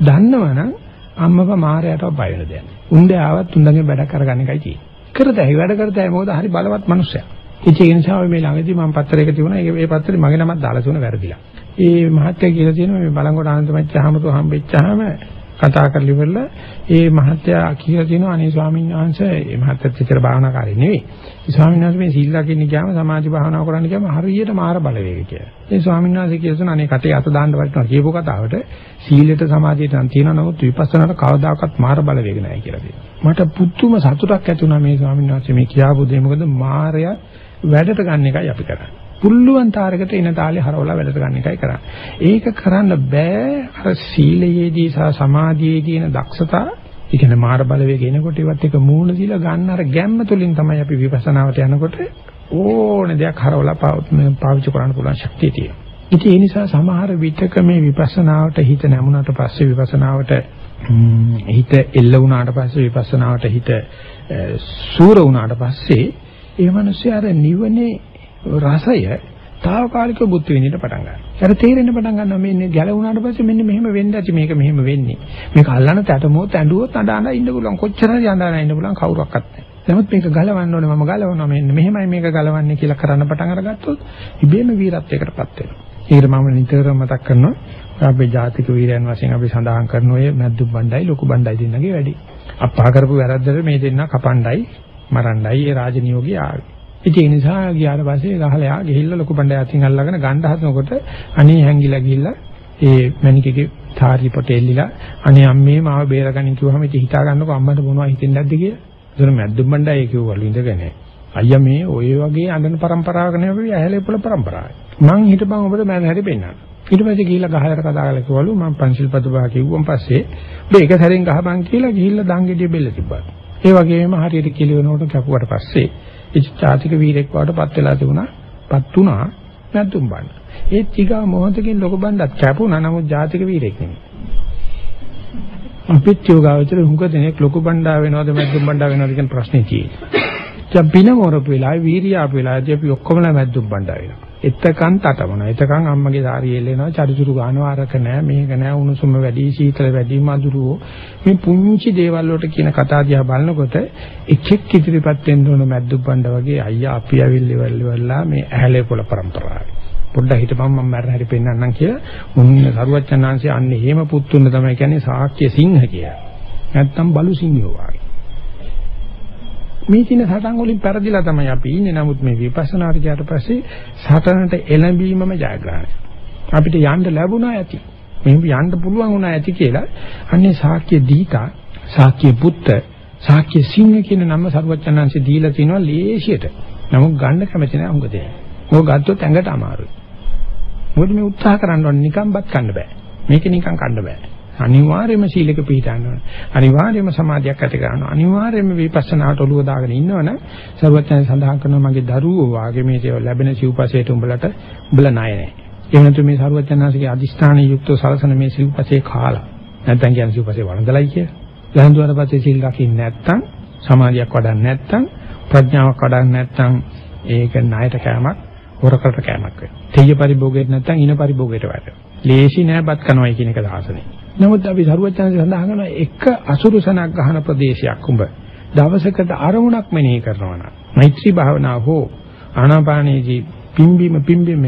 දන්නවනම් අම්මව මායයටව බය වෙන දෙයක්. උණ්ඩේ ආවත් උණ්ඩගේ වැඩ කරගන්න එකයි තියෙන්නේ. කරතයි වැඩ කරතයි මොකද හරි බලවත් මිනිස්සයා. ඒ නිසා මේ ළඟදී මම පත්‍රයක තිබුණා. ඒ පත්‍රේ මගේ නමක් දාලා තුන වැරදිලා. ඒ මහත්තයා කියලා තියෙනවා මේ බලංගොඩ ආනන්දමච්ච හමුතු හම්බෙච්චාම කතා කරලි ඉවරලා ඒ මහත්තයා කියලා තියෙනවා අනේ ස්වාමීන් වහන්සේ මේ මහත්තයත් විතර භාවනාකාරී නෙවෙයි. ඒ ස්වාමීන් වහන්සේ මේ සීල් ලකින්න ගියාම සමාධි භාවනාව කරන්න ගියාම හරියට මාර බලවේග කියලා. ඒ ස්වාමීන් වහන්සේ කියනවා අනේ කටේ අත දාන්න වටිනවා කියපු කතාවට සීලෙට සමාධියට නම් තියෙනවා නමුත් විපස්සනාට කවදාකවත් මාර බලවේග නැහැ කියලා කියනවා. මට පුදුම සතුටක් ඇති වුණා මේ ස්වාමීන් වහන්සේ මේ කියාපු දේ මොකද මායя වැඩට ගන්න එකයි අපි කරන්නේ. පුළුවන් තාරකට එන තාලේ හරවලා වැඩට ගන්න එකයි කරන්නේ. ඒක කරන්න බෑ අර සීලයේදී සහ සමාධියේදී එන දක්ෂතා ඒ කියන්නේ මාර බලවේග එනකොට ඒවත් එක මූණ දීලා ගන්න අර ගැම්ම තුලින් තමයි අපි විපස්සනාවට යනකොට ඕන දෙයක් හරවලා පාවිච්චි කරන්න පුළුවන් ශක්තිය තියෙනවා. ඉතින් ඒ නිසා සමහර විටක මේ විපස්සනාවට හිත නැමුණට පස්සේ විපස්සනාවට හිත එල්ල වුණාට පස්සේ විපස්සනාවට හිත සූර වුණාට පස්සේ ඒ මිනිස්සු අර නිවනේ රසය తాවකාලිකව බුද්ධ වෙන්නට පටන් ගන්නවා. ඒකට තේරෙන්න පටන් ගන්නවා මේ ගැලවුණාට පස්සේ මෙන්න මෙහෙම වෙන්න ඇති මේක මෙහෙම වෙන්නේ. මේක අල්ලන තැටමොත් ඇඬුවොත් අඬ අඬ ඉන්න පුළුවන්. කොච්චර හරි අඬ අඬ ඉන්න පුළුවන් කවුරක්වත් නැහැ. නමුත් මේක ගලවන්න ඕනේ මම ගලවනවා මෙන්න මෙහෙමයි මේක ගලවන්නේ කියලා කරන්න පටන් අරගත්තොත් ඉබේම වීරත්වයකටපත් වෙනවා. ඒකට මම නිතරම මතක් කරනවා අපේ ජාතික වීරයන් වශයෙන් අපි සඳහන් කරන ඔය මැද්දු බණ්ඩයි ලොකු බණ්ඩයි දෙන්නගේ වැඩි. අප්පා කරපු වැරද්දට මේ දෙන්නා කපණ්ඩයි මරණ්ඩයි ඒ රාජනියෝගී ආවේ. ඉතින් ඒ නිසා ගියාට පස්සේ ගහලයා ගිහිල්ලා ලොකු බණ්ඩය අතින් අල්ලගෙන ගණ්ඩ හදනකොට අනේ හැංගිලා ගිහිල්ලා ඒ මැනිකගේ තාරි පොටේ එල්ලිලා අනේ අම්මේ මාව බේරගන්න කිව්වම ඉතින් හිතා ගන්නකො අම්මට මොනවයි හිතෙන්නේ නැද්ද කියලා. ඒතර මැද්දුම් බණ්ඩය ඒ කිව්වලු ඉඳගෙන. අයියා මේ ඔය වගේ අඳන પરම්පරාවක නෙවෙයි ඇහැලේ පොළ પરම්පරාවයි. මං හිටපන් ඔබට මම හැරි පෙන්නන්න. ඊට පස්සේ ගිහිල්ලා ගහලට කතා කරලා කිව්වලු මං පන්සිල් පදුපා කිව්වන් පස්සේ ඔබ එක සැරෙන් ගහපන් කියලා ගිහිල්ලා දංගෙඩිය බෙල්ල තිබ්බා. ඒ වගේම හරියට කෙලි වෙනකොට කැපුවට පස්සේ ඒ චාතික වීරෙක් වඩටපත් වෙලා තිබුණා. පත් වුණා නැත්තුම් බන්න. ඒ ටිකා මොහොතකින් ලොකු බණ්ඩත් කැපුණා නමුත් ජාතික වීරෙක් නෙමෙයි. අපිත් යෝගාවචර හුඟ දෙනෙක් ලොකු බණ්ඩා වෙනවද මැද්දුම් බණ්ඩා වෙනවද කියන ප්‍රශ්නේ තියෙනවා. දැන් පින මොරපු වෙලාවේ වීරිය ආපු වෙලාවේදී අපි ඔක්කොමලා මැද්දුම් බණ්ඩා වෙනවා. එතකන් තටමන. එතකන් අම්මගේ සාරිය එල්ලෙනවා, චරිචුරු ගන්නවා, අරක නෑ, මේක නෑ, උණුසුම වැඩි, සීතල වැඩි, මధుරෝ. මේ පුංචි දේවල් වලට කියන කතා දිහා බලනකොට එකෙක් ඉදිරිපත් වෙන්න ඕන මැද්දුම් බණ්ඩ වගේ අයියා අපි ඇවිල්ලි වෙල්ලිවලා මේ ඇහැලේ පොළ પરම්පරාවයි. පොඩ්ඩක් හිටපන් මම මරණ හැටි පෙන්නන්නම් කියලා. උන්න සරුවච්චන් ආංශය අන්නේ හේම පුත්තුන්න තමයි කියන්නේ සාක්‍ය සිංහ කියලා. නැත්තම් බලු සිංහෝ වගේ. මේ තියෙන සටන් වලින් පෙරදිලා තමයි අපි ඉන්නේ. නමුත් මේ විපස්සනාට ගියාට පස්සේ සටනට එළඹීමම ජයග්‍රහණය. අපිට යන්න ලැබුණා ඇති. මෙහෙම යන්න පුළුවන් වුණා ඇති කියලා අන්නේ සාක්‍ය දීතා, සාක්‍ය පුත්ත, සාක්‍ය සිංහ කියන නම සරුවච්චන්හන්සේ දීලා තිනවා ලේසියට. නමුත් ගන්න කැමති නැහැ උඟ දෙන්නේ. ඕක ගත්තොත් ඇඟට අමාරුයි. මොකද මේ උත්සාහ කරන්න ඕනේ නිකම්වත් කන්න බෑ. මේක නිකන් කන්න බෑ. අනිවාර්යයෙන්ම සීලක පිළිටන්න ඕනේ. අනිවාර්යයෙන්ම සමාධියක් ඇති කරගන්න. අනිවාර්යයෙන්ම විපස්සනාට ඔළුව දාගෙන ඉන්නවනම් සර්වඥයන් සඳහන් කරනවා මගේ දරුවෝ වාගේ මේ දේවල් ලැබෙන සිව්පසේට උඹලට උඹලා ණය නැහැ. ඒ වෙනතු මේ සර්වඥාන්සේගේ අදිස්ථානයේ යුක්තව සලසන මේ සිව්පසේ කාලා. නැත්තම් කියන්නේ සිව්පසේ වළඳලයි කියලා. ලහන්දුවර පස්සේ සීල් රකින්න නැත්තම් සමාධියක් වඩන්න නැත්තම් ප්‍රඥාවක් වඩන්න නැත්තම් ඒක ණයට කෑමක් හොරකට කෑමක් වෙනවා. තෙయ్య පරිභෝගයට නැත්තම් ඉන පරිභෝගයට වැටෙනවා. ලේසි නෑ බත් කනවයි කියන එක දාසනේ. නමුත් අපි සරුවචනසේ සඳහන් කරන එක අසුරුසනක් ගහන ප්‍රදේශයක් උඹ දවසකට අරමුණක් මෙනෙහි කරනවා නම් මෛත්‍රී භාවනාව හෝ ආනාපානීජී පිම්බීම පිම්බීම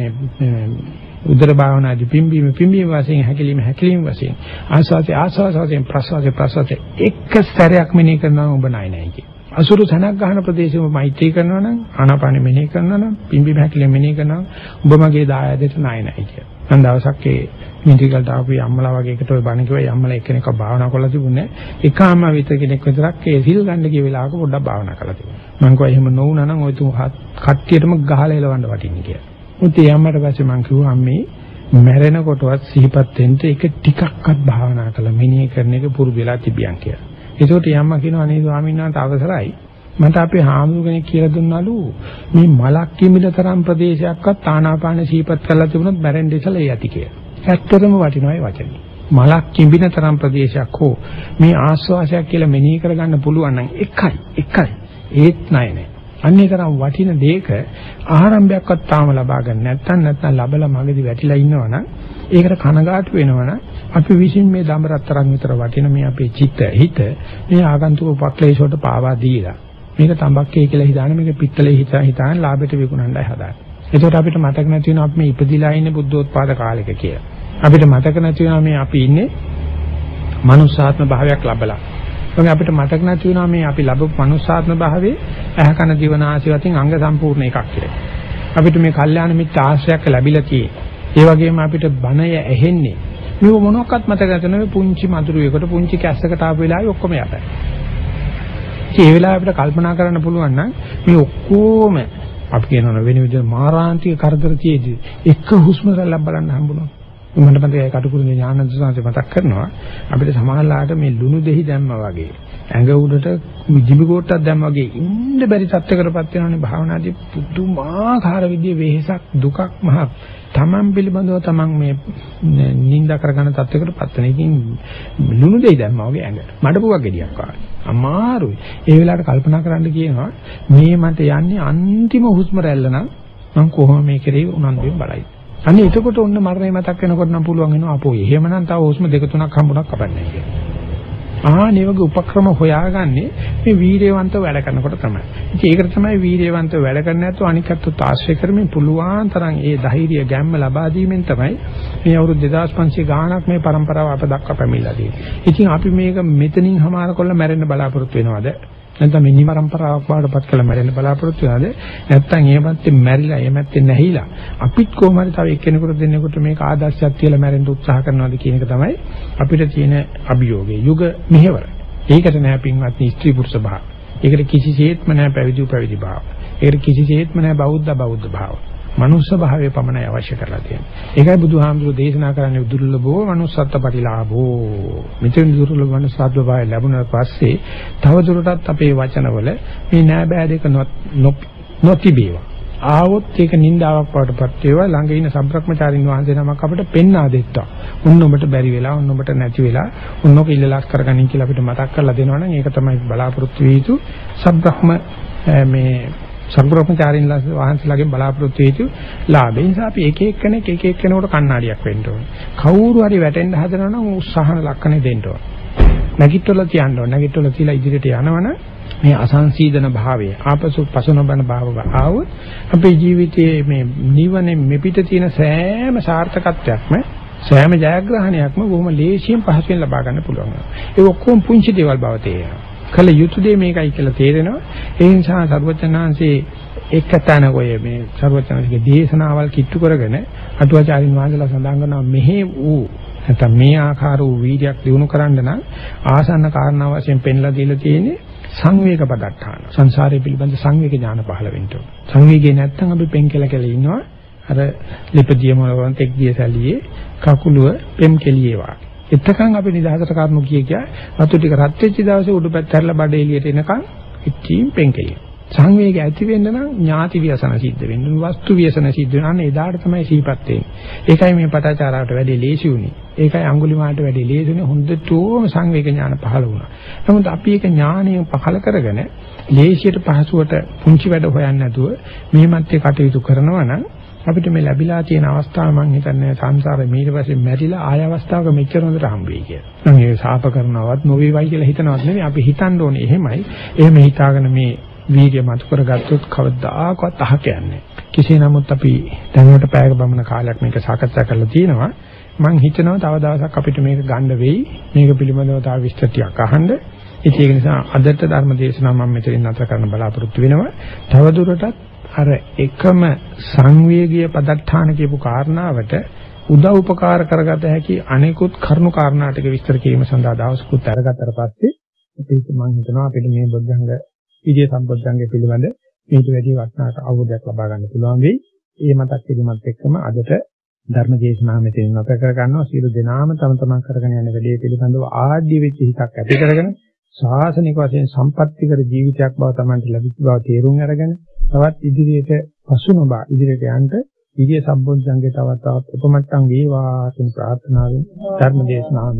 උදර භාවනාදී පිම්බීම පිම්බීම වශයෙන් හැකිලිම හැකිලිම වශයෙන් ආස්වාදේ ආස්වාද වශයෙන් ප්‍රසවාසයේ ප්‍රසවාසයේ එක සැරයක් මෙනෙහි කරනවා උඹ නයි නයි කිය. අසුරු සනක් ගහන ප්‍රදේශෙම මෛත්‍රී කරනවා නම් ආනාපානෙ මෙනෙහි කරනවා නම් පිම්බීම හැකිලිම මෙනෙහි කරනවා උඹ මගේ දායදයට නයි නයි කිය. මම දවසක් ඒ මිටිකල්ට ආපු අම්මලා වගේ එකට ওই බණ කිව්වා අම්මලා එක්කෙනෙක් භාවනා කරලා තිබුණේ එකම විතර කෙනෙක් විතරක් ඒ සිල් ගන්න ගිය වෙලාවක පොඩ්ඩක් භාවනා කරලා තිබුණා මම කිව්වා එහෙම නොවුනා නම් ওই තුන් කට්ටියටම ගහලා එලවන්න වටින්නේ කියලා උත් ඒ අම්මට පස්සේ මම කිව්වා අම්මේ මැරෙනකොටවත් සිහිපත් වෙන්න ඒක ටිකක්වත් භාවනා කළා මෙනෙහි කරන එක පුරුදු වෙලා තිබියන් කියලා ඒකට යම්මා කියනවා අනේ ස්වාමීන් වහන්සේ අවසරයි මට අපේ හාමුදුර කෙනෙක් කියලා දුන්නලු මේ මලක් කිමිල තරම් ප්‍රදේශයක්වත් ආනාපාන සීපත් කරලා තිබුණොත් මැරෙන්න ඉසලා යති කියලා. ඇත්තටම වටිනවා ඒ වචනේ. මලක් කිඹින තරම් ප්‍රදේශයක් හෝ මේ ආස්වාසයක් කියලා මෙනෙහි කරගන්න පුළුවන් නම් එකයි එකයි ඒත් නෑ නෑ. අන්නේ තරම් වටින දෙයක ආරම්භයක්වත් තාම ලබා ගන්න නැත්නම් නැත්නම් ලබලා මගදී වැටිලා ඉන්නවනම් ඒකට කනගාටු වෙනවනම් අපි විසින් මේ දඹරතරන් විතර වටින මේ අපේ චිත්ත හිත මේ ආගන්තුක උපක්ලේශ වලට පාවා දීලා මේක තඹක්කේ කියලා හිතාන මේක පිත්තලේ හිතා හිතාන ලාභයට විකුණන්නයි හදාන්නේ. එතකොට අපිට මතක නැති වෙනවා අපි මේ ඉපදිලා ඉන්නේ බුද්ධෝත්පාද කාලෙක කියලා. අපිට මතක නැති වෙනවා මේ අපි ඉන්නේ මනුස්සාත්ම භාවයක් ලැබලා. එතකොට අපිට මතක නැති වෙනවා මේ අපි ලැබපු මනුස්සාත්ම භාවයේ ඇහ කන දිවන ආශිර්වාදයෙන් අංග සම්පූර්ණ එකක් කියලා. අපිට මේ කල්යාණ මිත්‍ර ආශ්‍රයයක් ලැබිලා තියෙන්නේ. ඒ වගේම අපිට බණය ඇහෙන්නේ. මේක මොනක්වත් මතක නැතන පුංචි මధుරයකට පුංචි කැස්සකට ආපු වෙලාවේ ඔක්කොම යටයි. ඒ වෙලාවේ අපිට කල්පනා කරන්න පුළුවන් නම් මේ ඔක්කොම අපි කියනවා වෙන විදිහට මාරාන්තික කරදර තියේදී එක හුස්ම රැල්ලක් බලන්න හම්බුණා. මට මතකයි කටුකුරුගේ ඥානන්ද සාංශ මතක් කරනවා. අපිට සමහරලාට මේ ලුණු දෙහි දැම්මා වගේ ඇඟ උඩට ජිමි කෝට්ටක් දැම්මා වගේ ඉන්න බැරි තත්ත්වයකටපත් වෙනවනේ භාවනාදී. පුදුමාකාර විදිහේ වෙහෙසක් දුකක් මහ තමන් පිළිබඳව තමන් මේ නිඳා කරගන්න තත්ත්වයකටපත් වෙන එකකින් ලුණු දෙයි දැම්මා වගේ ඇඟ. මඩපුවක් ගෙඩියක් වගේ අමාරුයි. ඒ වෙලාවට කල්පනා කරන්න කියනවා මේ මට යන්නේ අන්තිම හුස්ම රැල්ල නම් මම කොහොම මේ කරේ උනන්දුවෙන් බලයි අනේ එතකොට ඔන්න මරණය මතක් වෙනකොට නම් පුළුවන් වෙනවා අපෝ එහෙමනම් තව හුස්ම දෙක තුනක් හම්බුණක් කපන්නේ කියලා. ආනේ වගේ උපක්‍රම හොයාගන්නේ මේ වීරයවන්ත වැඩ කරනකොට තමයි. ඉතින් ඒකට තමයි වීරයවන්ත වැඩ කරන්න නැතුව අනිකත්තු ආශ්‍රය කරමින් පුළුවන් තරම් ඒ ධෛර්යය ගැම්ම ලබා දීමෙන් තමයි මේ අවුරුදු 2500 ගාණක් මේ પરම්පරාව අප දක්වා පැමිණලා තියෙන්නේ. ඉතින් අපි මේක මෙතනින් හමාර කරලා මැරෙන්න බලාපොරොත්තු වෙනවද? නැත්නම් මිනි પરම්පරාවක් වඩපත් කළ මැරෙන්න බලාපොරොත්තු වෙනවද? නැත්නම් එහෙමත් මෙරිලා එහෙමත් නැහිලා අපිත් කොහොම හරි තව එක්කෙනෙකුට දෙන්නෙකුට මේක ආදර්ශයක් කියලා මැරෙන්න උත්සාහ කරනවාද කියන එක තමයි අපිට තියෙන අභියෝගය. යුග මෙහෙවර. ඒකට නෑ පින්වත්නි ස්ත්‍රී පුරුෂ භාව. ඒකට කිසිසේත්ම නෑ පැවිදි පැවිදි භාව. ඒකට කිසිසේත්ම නෑ බෞද්ධ බෞද්ධ භාව. මනුෂ්‍ය භාවය පමණයි අවශ්‍ය කරලා තියෙන්නේ. ඒකයි බුදුහාමුදුරු දේශනා කරන්නේ දුර්ලභෝ manussත්ත්ව පරිලාභෝ. මෙතන දුර්ලභ manussත්ව භාවය ලැබුණාට පස්සේ තව දුරටත් අපේ වචනවල මේ නෑ බෑ දෙක නොතිබේවා. ආවොත් ඒක නින්දාවක් වඩටපත් වේවා ළඟ ඉන්න සම්ප්‍රක්‍මචාරින් වහන්සේ නමක් අපිට පෙන්වා දෙත්තා. උන් ඔබට බැරි වෙලා උන් ඔබට නැති වෙලා උන් ඔක ඉල්ලලක් කරගනින් කියලා අපිට මතක් කරලා දෙනවනම් ඒක තමයි බලාපොරොත්තු විය යුතු සම්බ්‍රහ්ම මේ සම්ප්‍රප්‍රචාරින් වහන්සේලාගෙන් බලාපොරොත්තු වෙච්ච ලාභේ නිසා අපි එක එක කෙනෙක් එක එක කෙනෙකුට කණ්ණාඩියක් වෙන්න ඕනේ. කවුරු හරි වැටෙන්න හදනවා නම් උත්සාහන ලක්ෂණේ දෙන්න ඕනේ. නැගිටවල තියන්න ඕනේ. නැගිටවල තියලා ඉදිරියට යනවනම් මේ අසංසීදන භාවය ආපසු පසුනබන භාවව ආවොත් අපේ ජීවිතයේ මේ නිවනේ මෙපිට තියෙන සෑම සාර්ථකත්වයක්ම සෑම ජයග්‍රහණයක්ම බොහොම ලේසියෙන් පහසුවෙන් ලබා ගන්න පුළුවන්. ඒ ඔක්කොම පුංචි දේවල් බව තේරෙනවා. කල යුතු දේ මේකයි කියලා තේරෙනවා. ඒ නිසා සර්වචනාංශේ එක තැනකොය මේ සර්වචනාංශගේ දේශනාවල් කිට්ටු කරගෙන අටුවාචාරින් වහන්සේලා සඳහන් කරනවා මෙහි වූ නැත්නම් මේ ආකාර වූ වීර්යයක් දිනු කරන්න නම් ආසන්න කාරණා වශයෙන් පෙන්ලා දීලා තියෙන්නේ සංවේග පදට්ඨාන. සංසාරය පිළිබඳ සංවේග ඥාන පහළ වෙන්න ඕන. සංවේගය නැත්නම් අපි පෙන් කියලා කියලා ඉන්නවා. අර ලිපදිය මොනවන් තෙක් දිය සැලියේ කකුලුව පෙම් කෙලියේ වාගේ. එතකන් අපි නිදහසට කරුණු කිය කිය වතු ටික රත් වෙච්ච දවසේ උඩු පැත්ත හැරලා බඩ එළියට එනකන් ඉච්චීම් පෙන්කෙලිය. සංවේගය ඇති වෙන්න නම් ඥාති ව්‍යසන සිද්ධ වෙන්න වස්තු ව්‍යසන සිද්ධ වෙන අන්න එදාට තමයි සීපත් වෙන්නේ. ඒකයි මේ පටාචාරාවට වැඩි ලේසි උනේ. ඒකයි අඟුලිමාලට වැඩි ලේසි උනේ හොඳටම සංවේග ඥාන පහළ වුණා. නමුත් අපි ඒක ඥානය පහළ කරගෙන ලේසියට පහසුවට පුංචි වැඩ හොයන්නේ නැතුව මේ මැත්තේ කටයුතු කරනවා නම් අපිට මේ ලැබිලා තියෙන අවස්ථාව මම හිතන්නේ සංසාරේ ඊට පස්සේ මැරිලා ආය අවස්ථාවක මෙච්චර හොඳට හම්බ වෙයි කියලා. මම ඒක සාප කරනවත් නොවේවයි කියලා හිතනවත් නෙවෙයි අපි හිතන්න ඕනේ එහෙමයි. එහෙම හිතාගෙන මේ වීර්ය මත කරගත්තොත් කවදාකවත් අහක යන්නේ. කෙසේ නමුත් අපි දැනුවට පැයක බමන කාලයක් මේක සාකච්ඡා කරලා තියෙනවා. මම හිතනවා තව දවසක් අපිට මේක ගන්න වෙයි. මේක පිළිබඳව තව විස්තර ටිකක් අහන්න. ඒක නිසා අදට ධර්ම දේශනාව මම මෙතනින් නැතර කරන්න බලාපොරොත්තු වෙනවා. තව දුරටත් අර එකම සංවේගීය පදත්තාන කියපු කාරණාවට උදව් උපකාර කරගත හැකි අනෙකුත් කරුණු කාරණා ටික විස්තර කිරීම සඳහා දවසකුත් අරගත්තට පස්සේ අපිට මම හිතනවා අපිට මේ බොද්ධංග විද්‍ය සම්බොද්ධංගය පිළිබඳ මේට වැඩි වටිනාක අවබෝධයක් ලබා ගන්න පුළුවන් වෙයි. ඒ මතක් කිරීමත් එක්කම අදට ධර්ම දේශනාව මෙතනින් නැත කර ගන්නවා. සියලු දෙනාම තම තමන් කරගෙන යන වැඩේ පිළිබඳව ආඩ්‍ය වෙච්ච හිතක් ඇති කරගෙන ශාසනික වශයෙන් සම්පත්‍ති කර ජීවිතයක් බව තමන්ට ලැබිච්ච බව තේරුම් අරගෙන තවත් ඉදිරියට පසු නොබා ඉදිරියට යන්න විද්‍ය සම්බොධ්‍යංගේ තවත් තවත් උපමට්ටම් වේවා කියන ප්‍රාර්ථනාවෙන් ධර්ම දේශනාව